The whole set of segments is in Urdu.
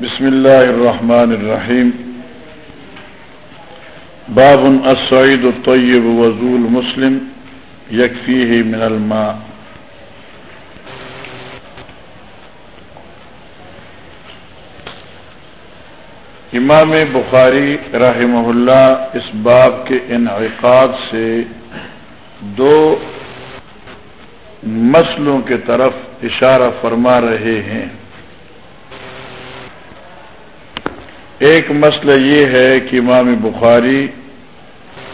بسم الله الرحمن الرحيم باب الصعيد الطيب وزول مسلم يكفيه من الماء امام بخاری رحمہ اللہ اس باب کے انعقاد سے دو مسلوں کے طرف اشارہ فرما رہے ہیں۔ ایک مسئلہ یہ ہے کہ امام بخاری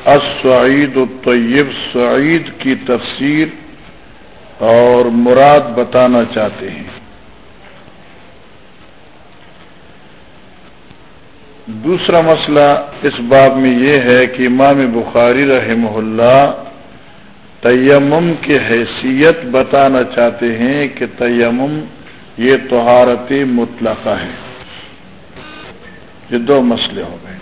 السعید الطیب، سعید کی تفسیر اور مراد بتانا چاہتے ہیں۔ دوسرا مسئلہ اس باب میں یہ ہے کہ امام بخاری رحمہ اللہ تیمم کی حیثیت بتانا چاہتے ہیں کہ تیمم یہ تہارت مطلقہ ہے۔ یہ دو مسئلے ہو گئے۔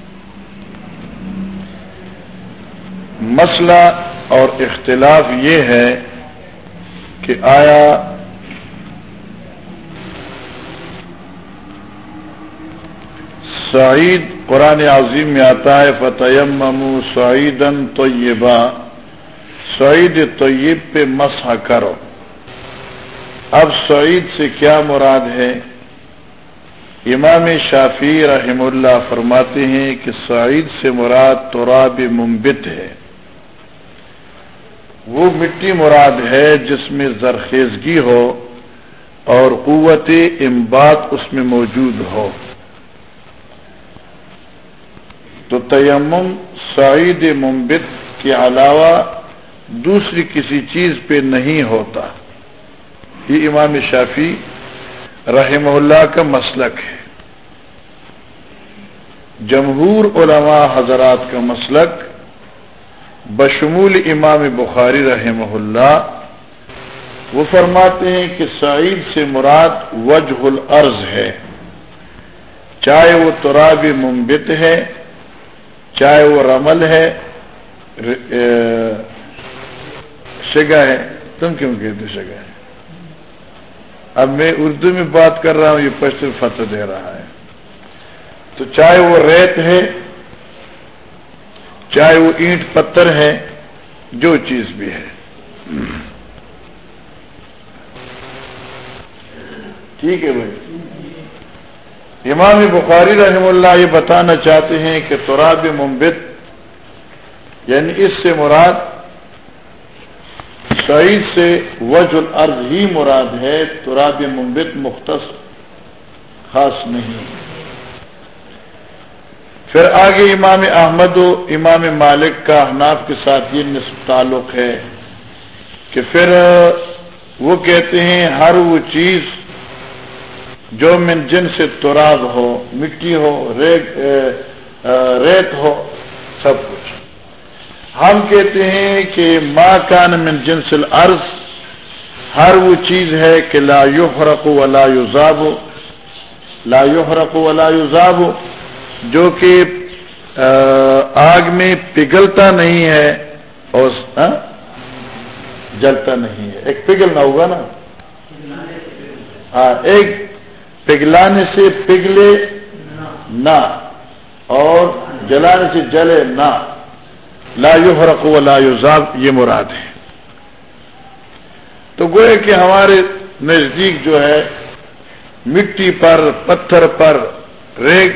مسئلہ اور اختلاف یہ ہے کہ آیا سعید قرآن عظیم میں آتا ہے فتح سعیدن طیبہ سعید طیب پہ مسح کرو۔ اب سعید سے کیا مراد ہے؟ امام شافی رحم اللہ فرماتے ہیں کہ سعید سے مراد تراب ممبت ہے۔ وہ مٹی مراد ہے جس میں زرخیزگی ہو اور قوت امبات اس میں موجود ہو۔ تو تیمم سعید ممبت کے علاوہ دوسری کسی چیز پہ نہیں ہوتا۔ یہ امام شافی رحم اللہ کا مسلک ہے۔ جمہور علماء حضرات کا مسلک بشمول امام بخاری رحمہ اللہ وہ فرماتے ہیں کہ سعید سے مراد وجہ الارض ہے۔ چاہے وہ تراب ممبت ہے چاہے وہ رمل ہے شگا ہے، تم کیوں کہتے شگا ہے؟ اب میں اردو میں بات کر رہا ہوں، یہ پشتو فتح دے رہا ہے۔ تو چاہے وہ ریت ہے، چاہے وہ اینٹ پتھر ہے، جو چیز بھی ہے۔ ٹھیک ہے بھائی۔ امام بخاری رحم اللہ یہ بتانا چاہتے ہیں کہ تراب ممبت یعنی اس سے مراد، سعید سے وج الارض ہی مراد ہے، تراب ممبت مختص خاص نہیں۔ پھر آگے امام احمد و امام مالک کا احناف کے ساتھ یہ نصف تعلق ہے کہ پھر وہ کہتے ہیں ہر وہ چیز جو من جن سے تراب ہو، مٹی ہو، ریت ہو، سب کچھ۔ ہم کہتے ہیں کہ ماں کان من جنس الارض، ہر وہ چیز ہے کہ لا یحرق ولا یزاب لا یحرق ولا یزاب جو کہ آگ میں پگھلتا نہیں ہے اور جلتا نہیں ہے۔ ایک پگھلنا ہوگا نا؟ ہاں ایک پگھلانے سے پگھلے نہ اور جلانے سے جلے نہ۔ لا یحرق ولا یزاب یہ مراد ہے۔ تو گوئے کہ ہمارے نزدیک جو ہے، مٹی پر، پتھر پر ریت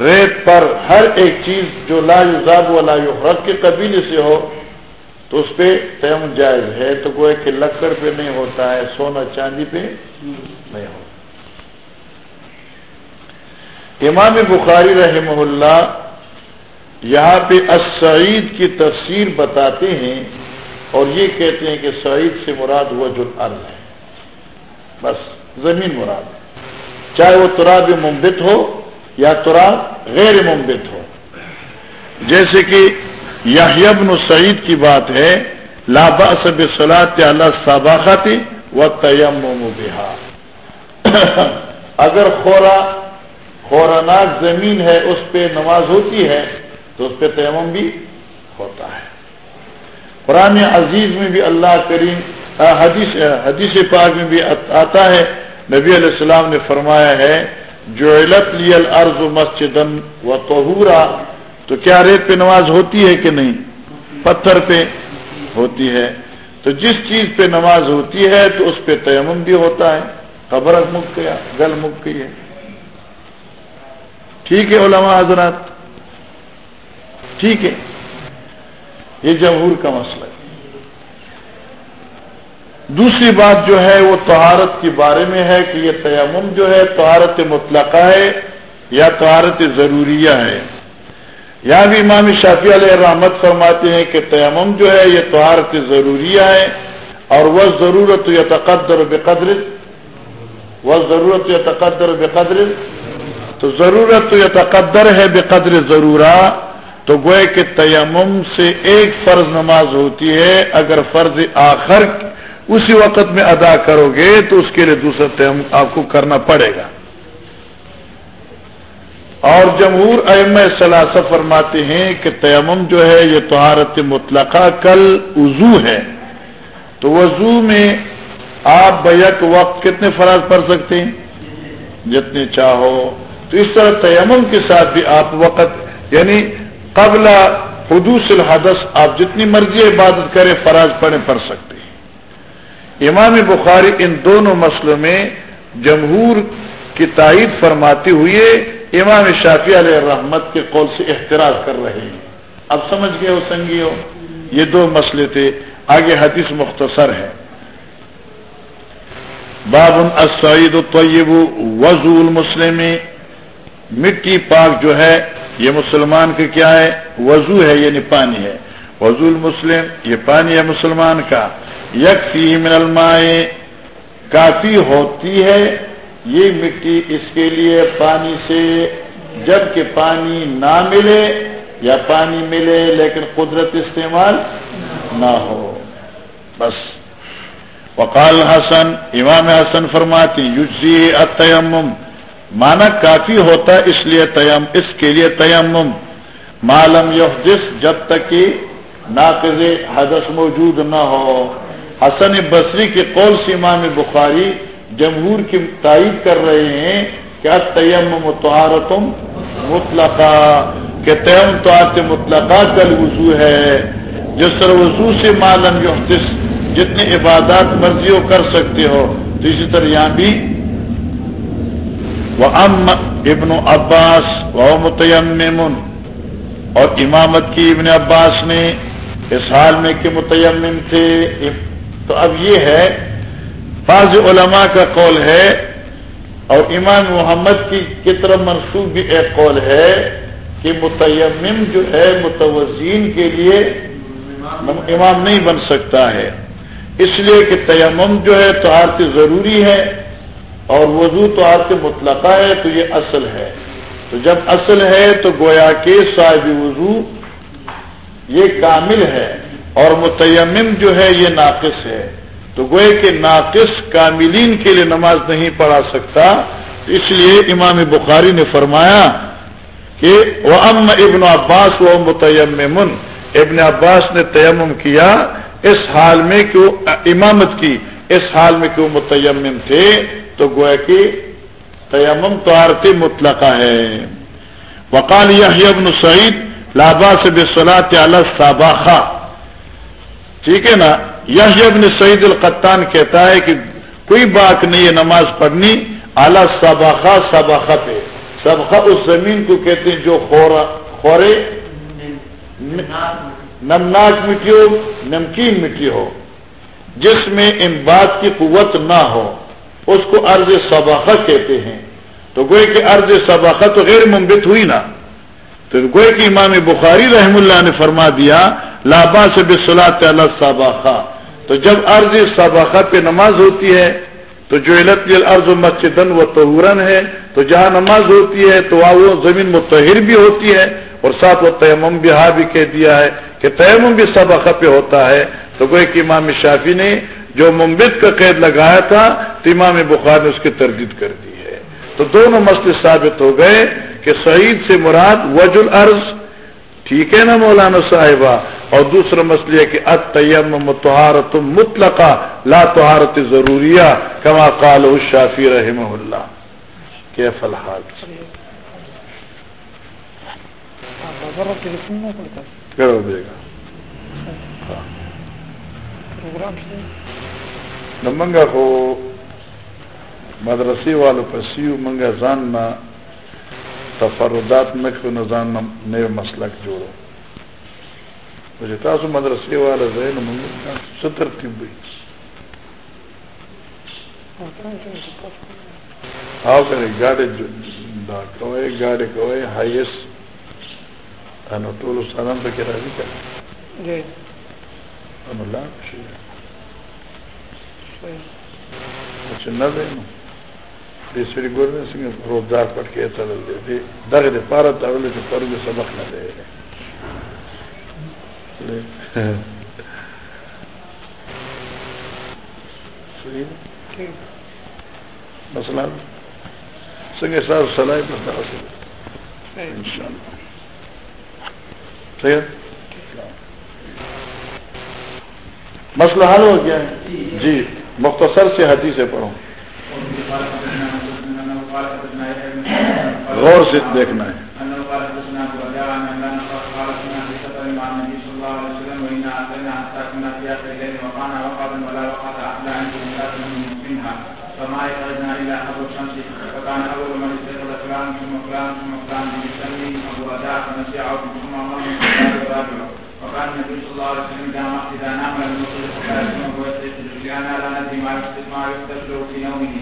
ریت پر ہر ایک چیز جو لا یزاب ولا یحرق کے قبیلے سے ہو، تو اس پہ تیم جائز ہے۔ تو گوئے کہ لکڑ پہ نہیں ہوتا ہے، سونا چاندی پہ نہیں ہوتا۔ امام بخاری رحمہ اللہ یہاں پہ السعید کی تفسیر بتاتے ہیں اور یہ کہتے ہیں کہ سعید سے مراد وہ جو عرض ہے۔ بس، زمین مراد ہے۔ چاہے وہ تراب ممبت ہو یا تراب غیر ممبت ہو۔ جیسے کہ یابن سعید کی بات ہے لابا سب صلاحت اللہ صاباخاتی و تیم بہار اگر خورا خورانات زمین ہے، اس پہ نماز ہوتی ہے، تو اس پہ تیمم بھی ہوتا ہے۔ قرآن عزیز میں بھی اللہ کریم حدیث حدیث پاک میں بھی آتا ہے۔ نبی علیہ السلام نے فرمایا ہے جو علت لی الارض مسجد و توہورا تو کیا ریت پہ نماز ہوتی ہے کہ نہیں؟ پتھر پہ ہوتی ہے۔ تو جس چیز پہ نماز ہوتی ہے، تو اس پہ تیمم بھی ہوتا ہے۔ قبر مک گیا، گل مک گئی ہے۔ ٹھیک ہے علماء حضرات؟ ٹھیک ہے۔ یہ جمہور کا مسئلہ ہے۔ دوسری بات جو ہے وہ طہارت کے بارے میں ہے کہ یہ تیمم جو ہے طہارت مطلقہ ہے یا طہارت ضروریہ ہے۔ یہاں بھی امام شافی علیہ رحمت فرماتے ہیں کہ تیمم جو ہے یہ طہارت ضروریہ ہے اور وہ ضرورت یا تقدر بے قدر وہ ضرورت یا تقدر بے قدر تو ضرورت یا تقدر ہے بے قدر ضرورہ، تو گوئے کہ تیمم سے ایک فرض نماز ہوتی ہے، اگر فرض آخر اسی وقت میں ادا کرو گے، تو اس کے لیے دوسرا تیمم آپ کو کرنا پڑے گا۔ اور جمہور ایم ثلاثہ فرماتے ہیں کہ تیمم جو ہے، یہ طہارت مطلقہ کل وضو ہے۔ تو وضو میں آپ بیک وقت کتنے فراز پڑھ سکتے ہیں؟ جتنے چاہو۔ تو اس طرح تیمم کے ساتھ بھی آپ وقت یعنی قبل حدوث الحدث آپ جتنی مرضی عبادت کریں، فراز پڑھیں، پڑھ سکتے ہیں۔ امام بخاری ان دونوں مسئلوں میں جمہور کی تائید فرماتے ہوئے امام شافی علیہ رحمت کے قول سے احتراج کر رہے ہیں۔ اب سمجھ گئے ہو سنگی ہو یہ دو مسئلے تھے۔ آگے حدیث مختصر ہے۔ باب السعید الطیب، وضو المسلم مٹی پاک جو ہے، یہ مسلمان کا کیا ہے؟ وضو ہے یعنی پانی ہے۔ وضو المسلم، یہ پانی ہے مسلمان کا۔ یک من المائے کافی ہوتی ہے۔ یہ مٹی اس کے لیے پانی سے، جبکہ پانی نہ ملے یا پانی ملے لیکن قدرت استعمال نہ ہو۔ بس۔ وقال حسن، امام حسن فرماتی یوزی اتیمم مانا کافی ہوتا ہے اس لیے تیم اس کے لیے تیمم۔ معلوم یفجس جب تک کہ ناقض حدث موجود نہ ہو۔ حسن بصری کے قول سے امام بخاری جمہور کی تائید کر رہے ہیں کہ تیم متحرتم مطلقہ، کہ تیم تو مطلقہ کل وضو ہے۔ جس طرح وضو سے معلوم جو جتنے عبادات مرضی ہو کر سکتے ہو، تو اسی طرح یہاں بھی وہ ام ابن عباس و متیم اور امامت کی ابن عباس نے اس حال میں کہ متیم تھے۔ تو اب یہ ہے، بعض علماء کا قول ہے اور امام محمد کی طرف منسوخ بھی ایک قول ہے کہ متیمم جو ہے متوزین کے لیے امام نہیں بن سکتا ہے۔ اس لیے کہ تیمم جو ہے تو ضروری ہے۔ اور وضو تو آرتی مطلقہ ہے، تو یہ اصل ہے۔ تو جب اصل ہے، تو گویا کے صاحب وضو یہ کامل ہے اور متیمم جو ہے، یہ ناقص ہے۔ تو گوئے کہ ناقص کاملین کے لیے نماز نہیں پڑھا سکتا۔ اس لیے امام بخاری نے فرمایا کہ وہ ام ابن عباس و متیم ابن عباس نے تیمم کیا اس حال میں کہ وہ امامت کی، اس حال میں کہ وہ متیم تھے۔ تو گویا کہ تیمم تو آرتی مطلقہ ہے۔ وقال یہ ابن سعید لابا سے بے صلاح ٹھیک ہے نا؟ یہ ابن سعید القطان کہتا ہے کہ کوئی بات نہیں ہے نماز پڑھنی اعلیٰ سباخا سباخت ہے سبخا اس زمین کو کہتے ہیں جو خورے، نمناک مٹی ہو، نمکین مٹی ہو، جس میں ان بات کی قوت نہ ہو۔ اس کو ارض سباخت کہتے ہیں۔ تو گوئے کہ ارض سباخت تو غیر ممبت ہوئی نا۔ تو گوئے کہ امام بخاری رحم اللہ نے فرما دیا لابا سے بسلاط اللہ صاباخا تو جب عرض صاباخہ پہ نماز ہوتی ہے، تو جو علت الرض و مسجدن و تہورن ہے۔ تو جہاں نماز ہوتی ہے، تو وہاں وہ زمین متحر بھی ہوتی ہے۔ اور ساتھ وہ تیمم بھی ہاں بھی کہہ دیا ہے کہ تیمم بھی صباخہ پہ ہوتا ہے۔ تو کوئی کہ امام شافی نے جو ممبت کا قید لگایا تھا تو امام بخار نے اس کی تردید کر دی ہے۔ تو دونوں مسئلے ثابت ہو گئے کہ سعید سے مراد وج العرض ٹھیک ہے نا مولانا صاحبہ؟ اور دوسرا مسئلہ کہ اتیم متحارت مطلقہ لا تہارت ضروریہ کما قال الشافی رحمہ اللہ۔ کے فلحال کرو دے گا منگا کو مدرسے والوں پر سیو منگا جاننا تفردات میں کو نظان نئے مسلک جوڑو مجھے تاسو مدرسے والا ذہن منگا ستر تیم بھی آؤ کرے گاڑی دا کوئے گاڑی کوئے ہائیسٹ انو ټول سلام پکې راځي انو لا شي چې نه دی نو دې سړي ګورنه څنګه روزدار پټ کې تلل دي دغه د پاره تړل چې پرګه سبق نه دی مثلا څنګه تاسو سلام تاسو ان شاء الله صحیح مسئلہ حل ہو گیا ہے۔ جی مختصر سے حدیث پڑھوں غور سے دیکھنا ہے۔ وقال النبي صلى الله عليه وسلم اذا نام لم يصلي فلا يسمع ويستيقظ لان لا ندري ما يستشعر في نومه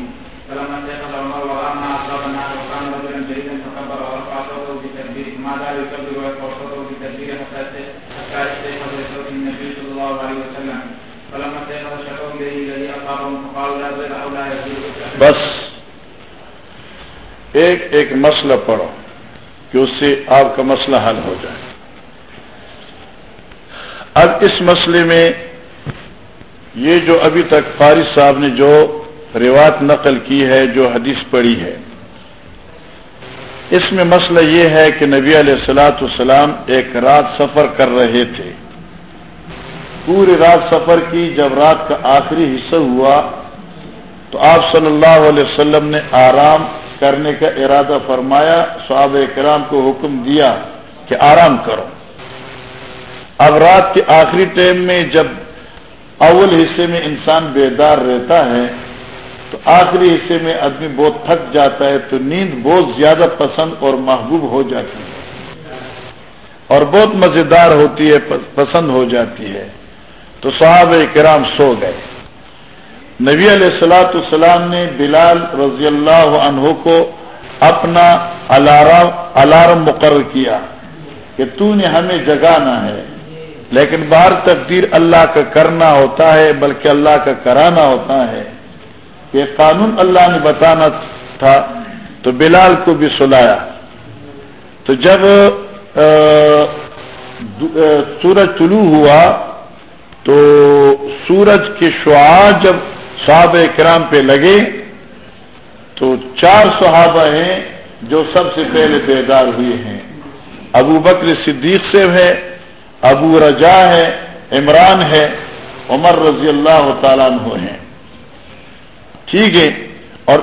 فلما استيقظ عمر وراى ما اصاب الناس وكان رجلا جيدا فكبر ورفع صوته بتكبيره ما زال يكبر ويرفع صوته بتكبيره حتى استيقظ لصوت النبي صلى الله عليه وسلم. فلما استيقظ شكوا اليه الذي اصابهم فقالوا لا زال او لا يزيد بس ایک ایک مسئلہ پڑھو کہ اس سے آپ کا مسئلہ حل ہو جائے۔ اب اس مسئلے میں یہ جو ابھی تک فارض صاحب نے جو روایت نقل کی ہے، جو حدیث پڑھی ہے، اس میں مسئلہ یہ ہے کہ نبی علیہ السلاۃ السلام ایک رات سفر کر رہے تھے۔ پوری رات سفر کی، جب رات کا آخری حصہ ہوا تو آپ صلی اللہ علیہ وسلم نے آرام کرنے کا ارادہ فرمایا، صحابہ کرام کو حکم دیا کہ آرام کرو۔ اب رات کے آخری ٹائم میں جب اول حصے میں انسان بیدار رہتا ہے، تو آخری حصے میں آدمی بہت تھک جاتا ہے، تو نیند بہت زیادہ پسند اور محبوب ہو جاتی ہے۔ اور بہت مزیدار ہوتی ہے پسند ہو جاتی ہے۔ تو صحابہ کرام سو گئے۔ نبی علیہ السلاۃ السلام نے بلال رضی اللہ عنہ کو اپنا الارم الارم مقرر کیا کہ تو نے ہمیں جگانا ہے۔ لیکن بار تقدیر اللہ کا کرنا ہوتا ہے، بلکہ اللہ کا کرانا ہوتا ہے۔ یہ قانون اللہ نے بتانا تھا، تو بلال کو بھی سلایا۔ تو جب سورج طلوع ہوا، تو سورج کے شعاع جب صحابہ کرام پہ لگے، تو چار صحابہ ہیں جو سب سے پہلے بیدار ہوئے ہیں۔ ابو بکر صدیق سے ہے ابو رجا ہے، عمران ہے، عمر رضی اللہ تعالیٰ عنہ ہیں۔ ٹھیک ہے، اور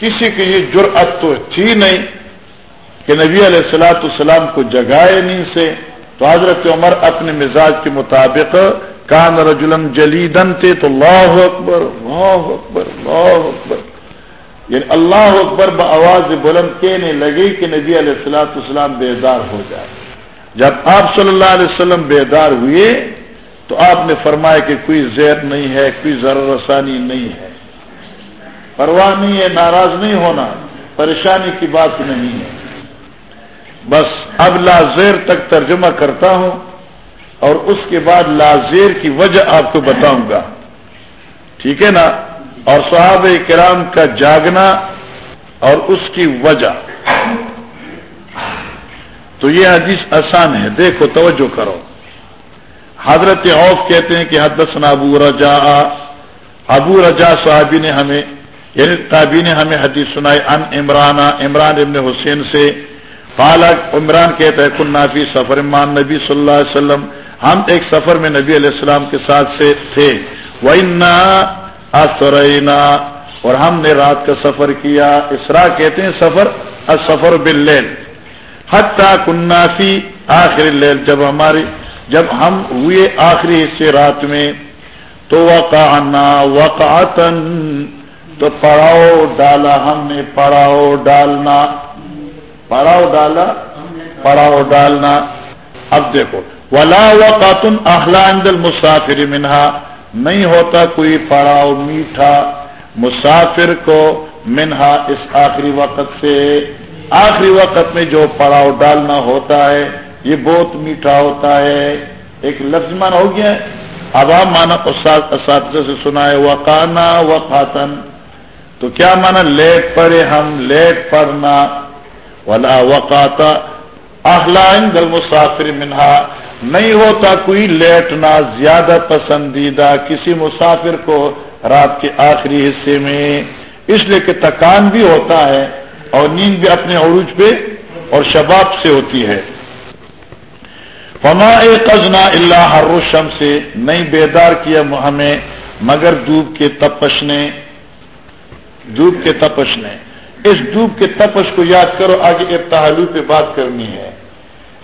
کسی کی یہ جرأت تو تھی نہیں کہ نبی علیہ السلاۃ السلام کو جگائے نہیں سے۔ تو حضرت عمر اپنے مزاج کے مطابق کان رجلن جلیدن تھے تو اللہ اکبر اللہ اکبر اللہ اکبر۔ یعنی اللہ اکبر بآواز بلند کہنے لگی کہ نبی علیہ السلاۃ السلام بیدار ہو جائے۔ جب آپ صلی اللہ علیہ وسلم بیدار ہوئے تو آپ نے فرمایا کہ کوئی زیر نہیں ہے، کوئی ذر رسانی نہیں ہے۔ پرواہ نہیں ہے، ناراض نہیں ہونا، پریشانی کی بات نہیں ہے۔ بس اب لازیر تک ترجمہ کرتا ہوں اور اس کے بعد لازیر کی وجہ آپ کو بتاؤں گا۔ ٹھیک ہے نا؟ اور صحابہ کرام کا جاگنا اور اس کی وجہ۔ تو یہ حدیث آسان ہے، دیکھو، توجہ کرو۔ حضرت عوف کہتے ہیں کہ حدثنا ابو رجا ابو رجا صحابی نے ہمیں یعنی تابی نے ہمیں حدیث سنائی ان عمران عمران ابن حسین سے۔ پالک عمران کہتا ہے کن نافی سفر امان نبی صلی اللہ علیہ وسلم۔ ہم ایک سفر میں نبی علیہ السلام کے ساتھ سے تھے۔ وسرینا اور ہم نے رات کا سفر کیا۔ اسرا کہتے ہیں سفر سفر بل حتہ کنافی آخری لیل جب ہماری جب ہم ہوئے آخری حصے رات میں، تو وقعنا وقعتن تو پڑاؤ ڈالا ہم نے، پڑاؤ ڈالنا۔ پڑاؤ ڈالا؟ پڑاؤ ڈالنا۔ اب دیکھو، ولا وقاتن اخلاند المسافر منہا۔ نہیں ہوتا کوئی پڑاؤ میٹھا مسافر کو منہا اس آخری وقت سے۔ آخری وقت میں جو پڑاؤ ڈالنا ہوتا ہے، یہ بہت میٹھا ہوتا ہے، ایک لفظ مان ہو گیا اب آپ مانا اساتذہ سے سنا ہے، وقانا وقاتن تو کیا مانا لیٹ پڑے ہم؟ لیٹ پڑنا ولا وقاتا۔ اخلاق دل مسافر منہا۔ نہیں ہوتا کوئی لیٹنا زیادہ پسندیدہ کسی مسافر کو رات کے آخری حصے میں۔ اس لیے کہ تکان بھی ہوتا ہے۔ اور نیند بھی اپنے عروج پہ اور شباب سے ہوتی ہے۔ فما قزنا اللہ ہر روشم سے نہیں بیدار کیا ہمیں، مگر دھوپ کے تپش نے۔ دھوپ کے تپش نے۔ اس دھوپ کے تپش کو یاد کرو، آگے ایک پہ بات کرنی ہے۔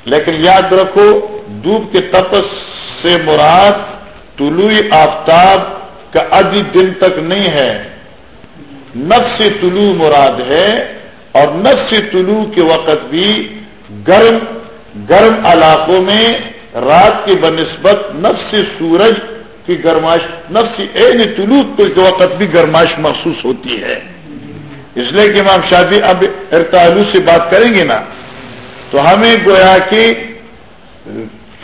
لیکن یاد رکھو، دھوپ کے تپس سے مراد طلوع آفتاب کا ادھی دن تک نہیں ہے۔ نفس طلوع مراد ہے۔ اور نفس طلوع کے وقت بھی گرم گرم علاقوں میں رات کی بنسبت نفس سورج کی گرمائش، نفس عین طلوع کے وقت بھی گرمائش محسوس ہوتی ہے۔ اس لیے کہ امام شادی اب ارتالو سے بات کریں گے نا، تو ہمیں گویا کہ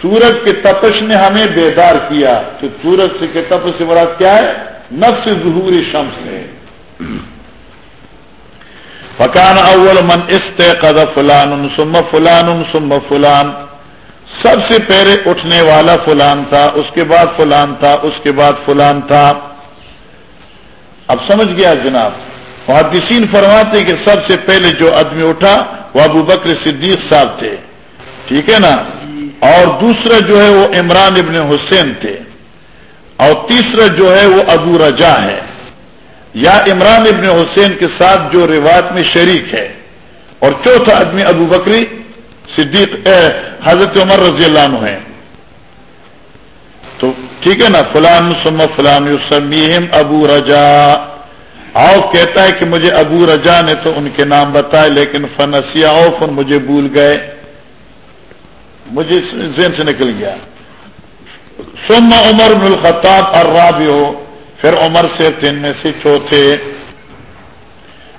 سورج کے تپش نے ہمیں بیدار کیا۔ کہ سورج سے کے تپش سے مراد کیا ہے؟ نفس ظہور شمس ہے۔ فکان اول من است فلان سم فلان سم فلان۔ سب سے پہلے اٹھنے والا فلان تھا، اس کے بعد فلان تھا، اس کے بعد فلان تھا۔ اب سمجھ گیا جناب، محدثین فرماتے کہ سب سے پہلے جو آدمی اٹھا وہ ابو بکر صدیق صاحب تھے۔ ٹھیک ہے نا؟ اور دوسرا جو ہے وہ عمران ابن حسین تھے۔ اور تیسرا جو ہے وہ ابو رجا ہے۔ یا عمران ابن حسین کے ساتھ جو روایت میں شریک ہے اور چوتھا آدمی ابو بکری صدیق حضرت عمر رضی اللہ عنہ ہے تو ٹھیک ہے نا، فلان سم فلان یوسمیم ابو رجا۔ آؤ کہتا ہے کہ مجھے ابو رجا نے تو ان کے نام بتائے، لیکن فنسیا اوف مجھے بھول گئے۔ مجھے ذہن سے نکل گیا۔ سم عمر بن الخطاب اور ہو پھر عمر سے تین میں سے چوتھے۔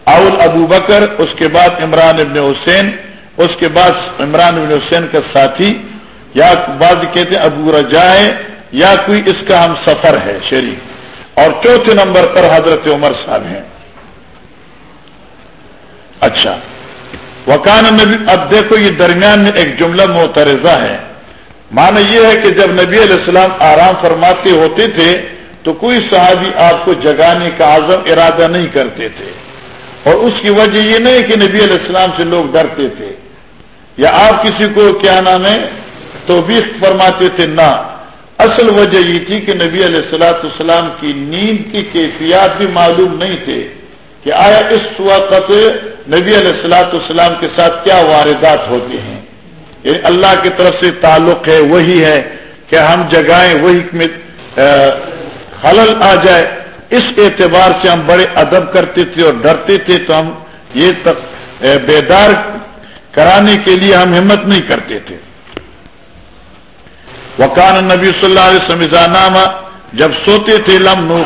اول ابو بکر، اس کے بعد عمران ابن حسین، اس کے بعد عمران ابن حسین کا ساتھی۔ یا بعض کہتے ہیں ابو رجائے یا کوئی اس کا ہم سفر ہے شریک۔ اور چوتھے نمبر پر حضرت عمر صاحب ہیں۔ اچھا۔ وکان نبی، اب دیکھو یہ درمیان میں ایک جملہ معترضہ ہے۔ مانا یہ ہے کہ جب نبی علیہ السلام آرام فرماتے ہوتے تھے تو کوئی صحابی آپ کو جگانے کا عزم ارادہ نہیں کرتے تھے۔ اور اس کی وجہ یہ نہیں کہ نبی علیہ السلام سے لوگ ڈرتے تھے۔ یا آپ کسی کو کیا نام ہے تو بھی فرماتے تھے؟ نہ۔ اصل وجہ یہ تھی کہ نبی علیہ السلاۃ السلام کی نیند کی کیفیات بھی معلوم نہیں تھے کہ آیا اس وقت نبی علیہ السلاۃ السلام کے ساتھ کیا واردات ہوتے ہیں۔ یعنی اللہ کی طرف سے تعلق ہے، وہی ہے کہ ہم جگائیں، وہی خلل آ جائے، اس اعتبار سے ہم بڑے ادب کرتے تھے اور ڈرتے تھے تو ہم یہ بیدار کرانے کے لیے ہم ہمت نہیں کرتے تھے۔ وکان نبی صلی اللہ علیہ وسلم جب سوتے تھے، لم نو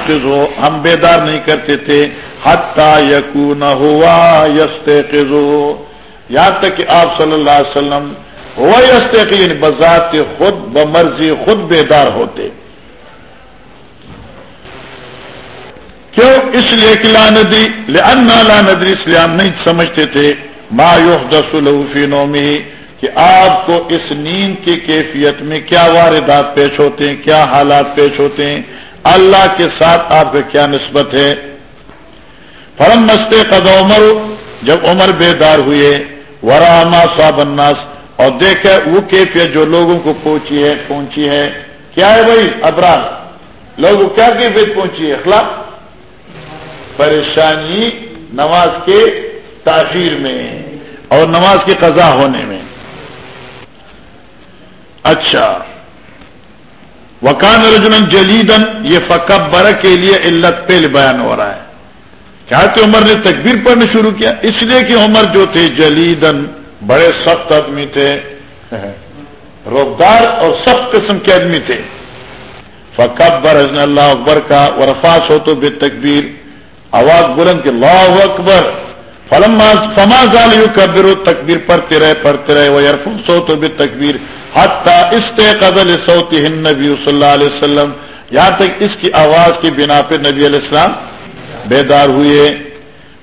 ہم بیدار نہیں کرتے تھے۔ حتہ یقو نہ ہوا یستے یہاں تک کہ آپ صلی اللہ علیہ وسلم ہوا یستے یعنی بذات خود بمرضی خود بیدار ہوتے۔ کیوں اس لیے کہ لا ندی لا ندری، اس لیے ہم نہیں سمجھتے تھے، ما یحدث له فی نومی کہ آپ کو اس نیند کی کیفیت میں کیا واردات پیش ہوتے ہیں، کیا حالات پیش ہوتے ہیں، اللہ کے ساتھ آپ کا کیا نسبت ہے؟ فرم مستے قد عمر، جب عمر بیدار ہوئے وراما صاب الناس، اور دیکھا وہ کیفیت جو لوگوں کو پہنچی ہے پہنچی ہے، کیا ہے بھائی ابرار؟ لوگوں کیا کیفیت پہنچی ہے؟ اخلاق؟ پریشانی نماز کے تاخیر میں اور نماز کے قضا ہونے میں۔ اچھا۔ وکان رجن جلیدن یہ فکبر کے لیے علت پہلے بیان ہو رہا ہے۔ کیا کہ عمر نے تکبیر پڑھنا شروع کیا، اس لیے کہ عمر جو تھے جلیدن بڑے سخت آدمی تھے۔ روبدار اور سخت قسم کے آدمی تھے۔ فکبر حضن اللہ اکبر کا، ورفاس ہو تو بے تکبیر۔ آواز بلند کے اللہ اکبر۔ فلم فما ظال یو کبر تکبیر پڑھتے رہے پڑھتے رہے وہ یرفس ہو تو بے تکبیر حتیٰ قدل سوتی ہند نبی صلی اللہ علیہ وسلم۔ یہاں تک اس کی آواز کی بنا پہ نبی علیہ السلام بیدار ہوئے۔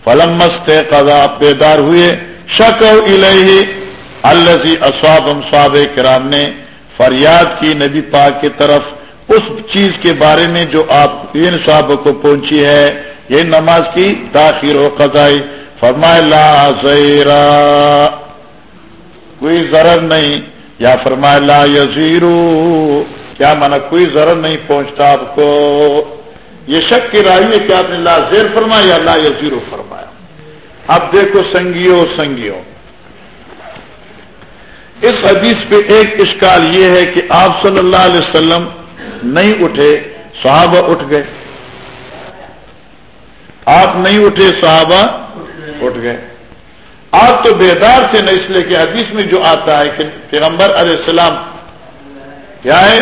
فلم مست قضا بیدار ہوئے۔ شک الہی الزی اسواب صاب کرام نے فریاد کی نبی پاک کی طرف۔ اس چیز کے بارے میں جو آپ ان صاحب کو پہنچی ہے یہ نماز کی تاخیر و قضائی۔ فرمائے لا زیرا۔ کوئی ضرر نہیں۔ یا فرمائے لا یزیرو۔ کیا مانا کوئی ضرر نہیں پہنچتا آپ کو؟ یہ شک کی رائی ہے کہ آپ نے لا زیر فرمایا یا لا یزیرو فرمایا۔ اب دیکھو سنگیو سنگیو اس حدیث پہ ایک اشکال یہ ہے کہ آپ صلی اللہ علیہ وسلم نہیں اٹھے، صحابہ اٹھ گئے۔ آپ نہیں اٹھے، صحابہ اٹھ گئے۔ آپ تو بیدار تھے نا، اس لیے کہ حدیث میں جو آتا ہے کہ پیغمبر علیہ السلام کیا ہے؟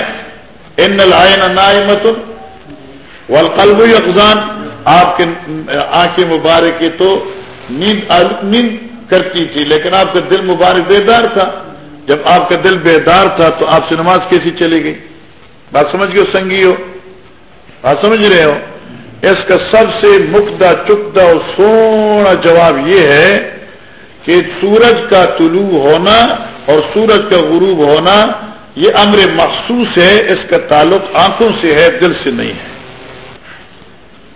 ان لائن نائمت والقلب یقزان آپ کے آنکھیں مبارک تو نیند نیند کرتی تھی، لیکن آپ کا دل مبارک بیدار تھا۔ جب آپ کا دل بیدار تھا تو آپ سے نماز کیسی چلی گئی؟ بات سمجھ گئے سنگی ہو؟ بات سمجھ رہے ہو؟ اس کا سب سے مکدہ چکدہ اور سونا جواب یہ ہے کہ سورج کا طلوع ہونا اور سورج کا غروب ہونا یہ امر مخصوص ہے، اس کا تعلق آنکھوں سے ہے، دل سے نہیں ہے۔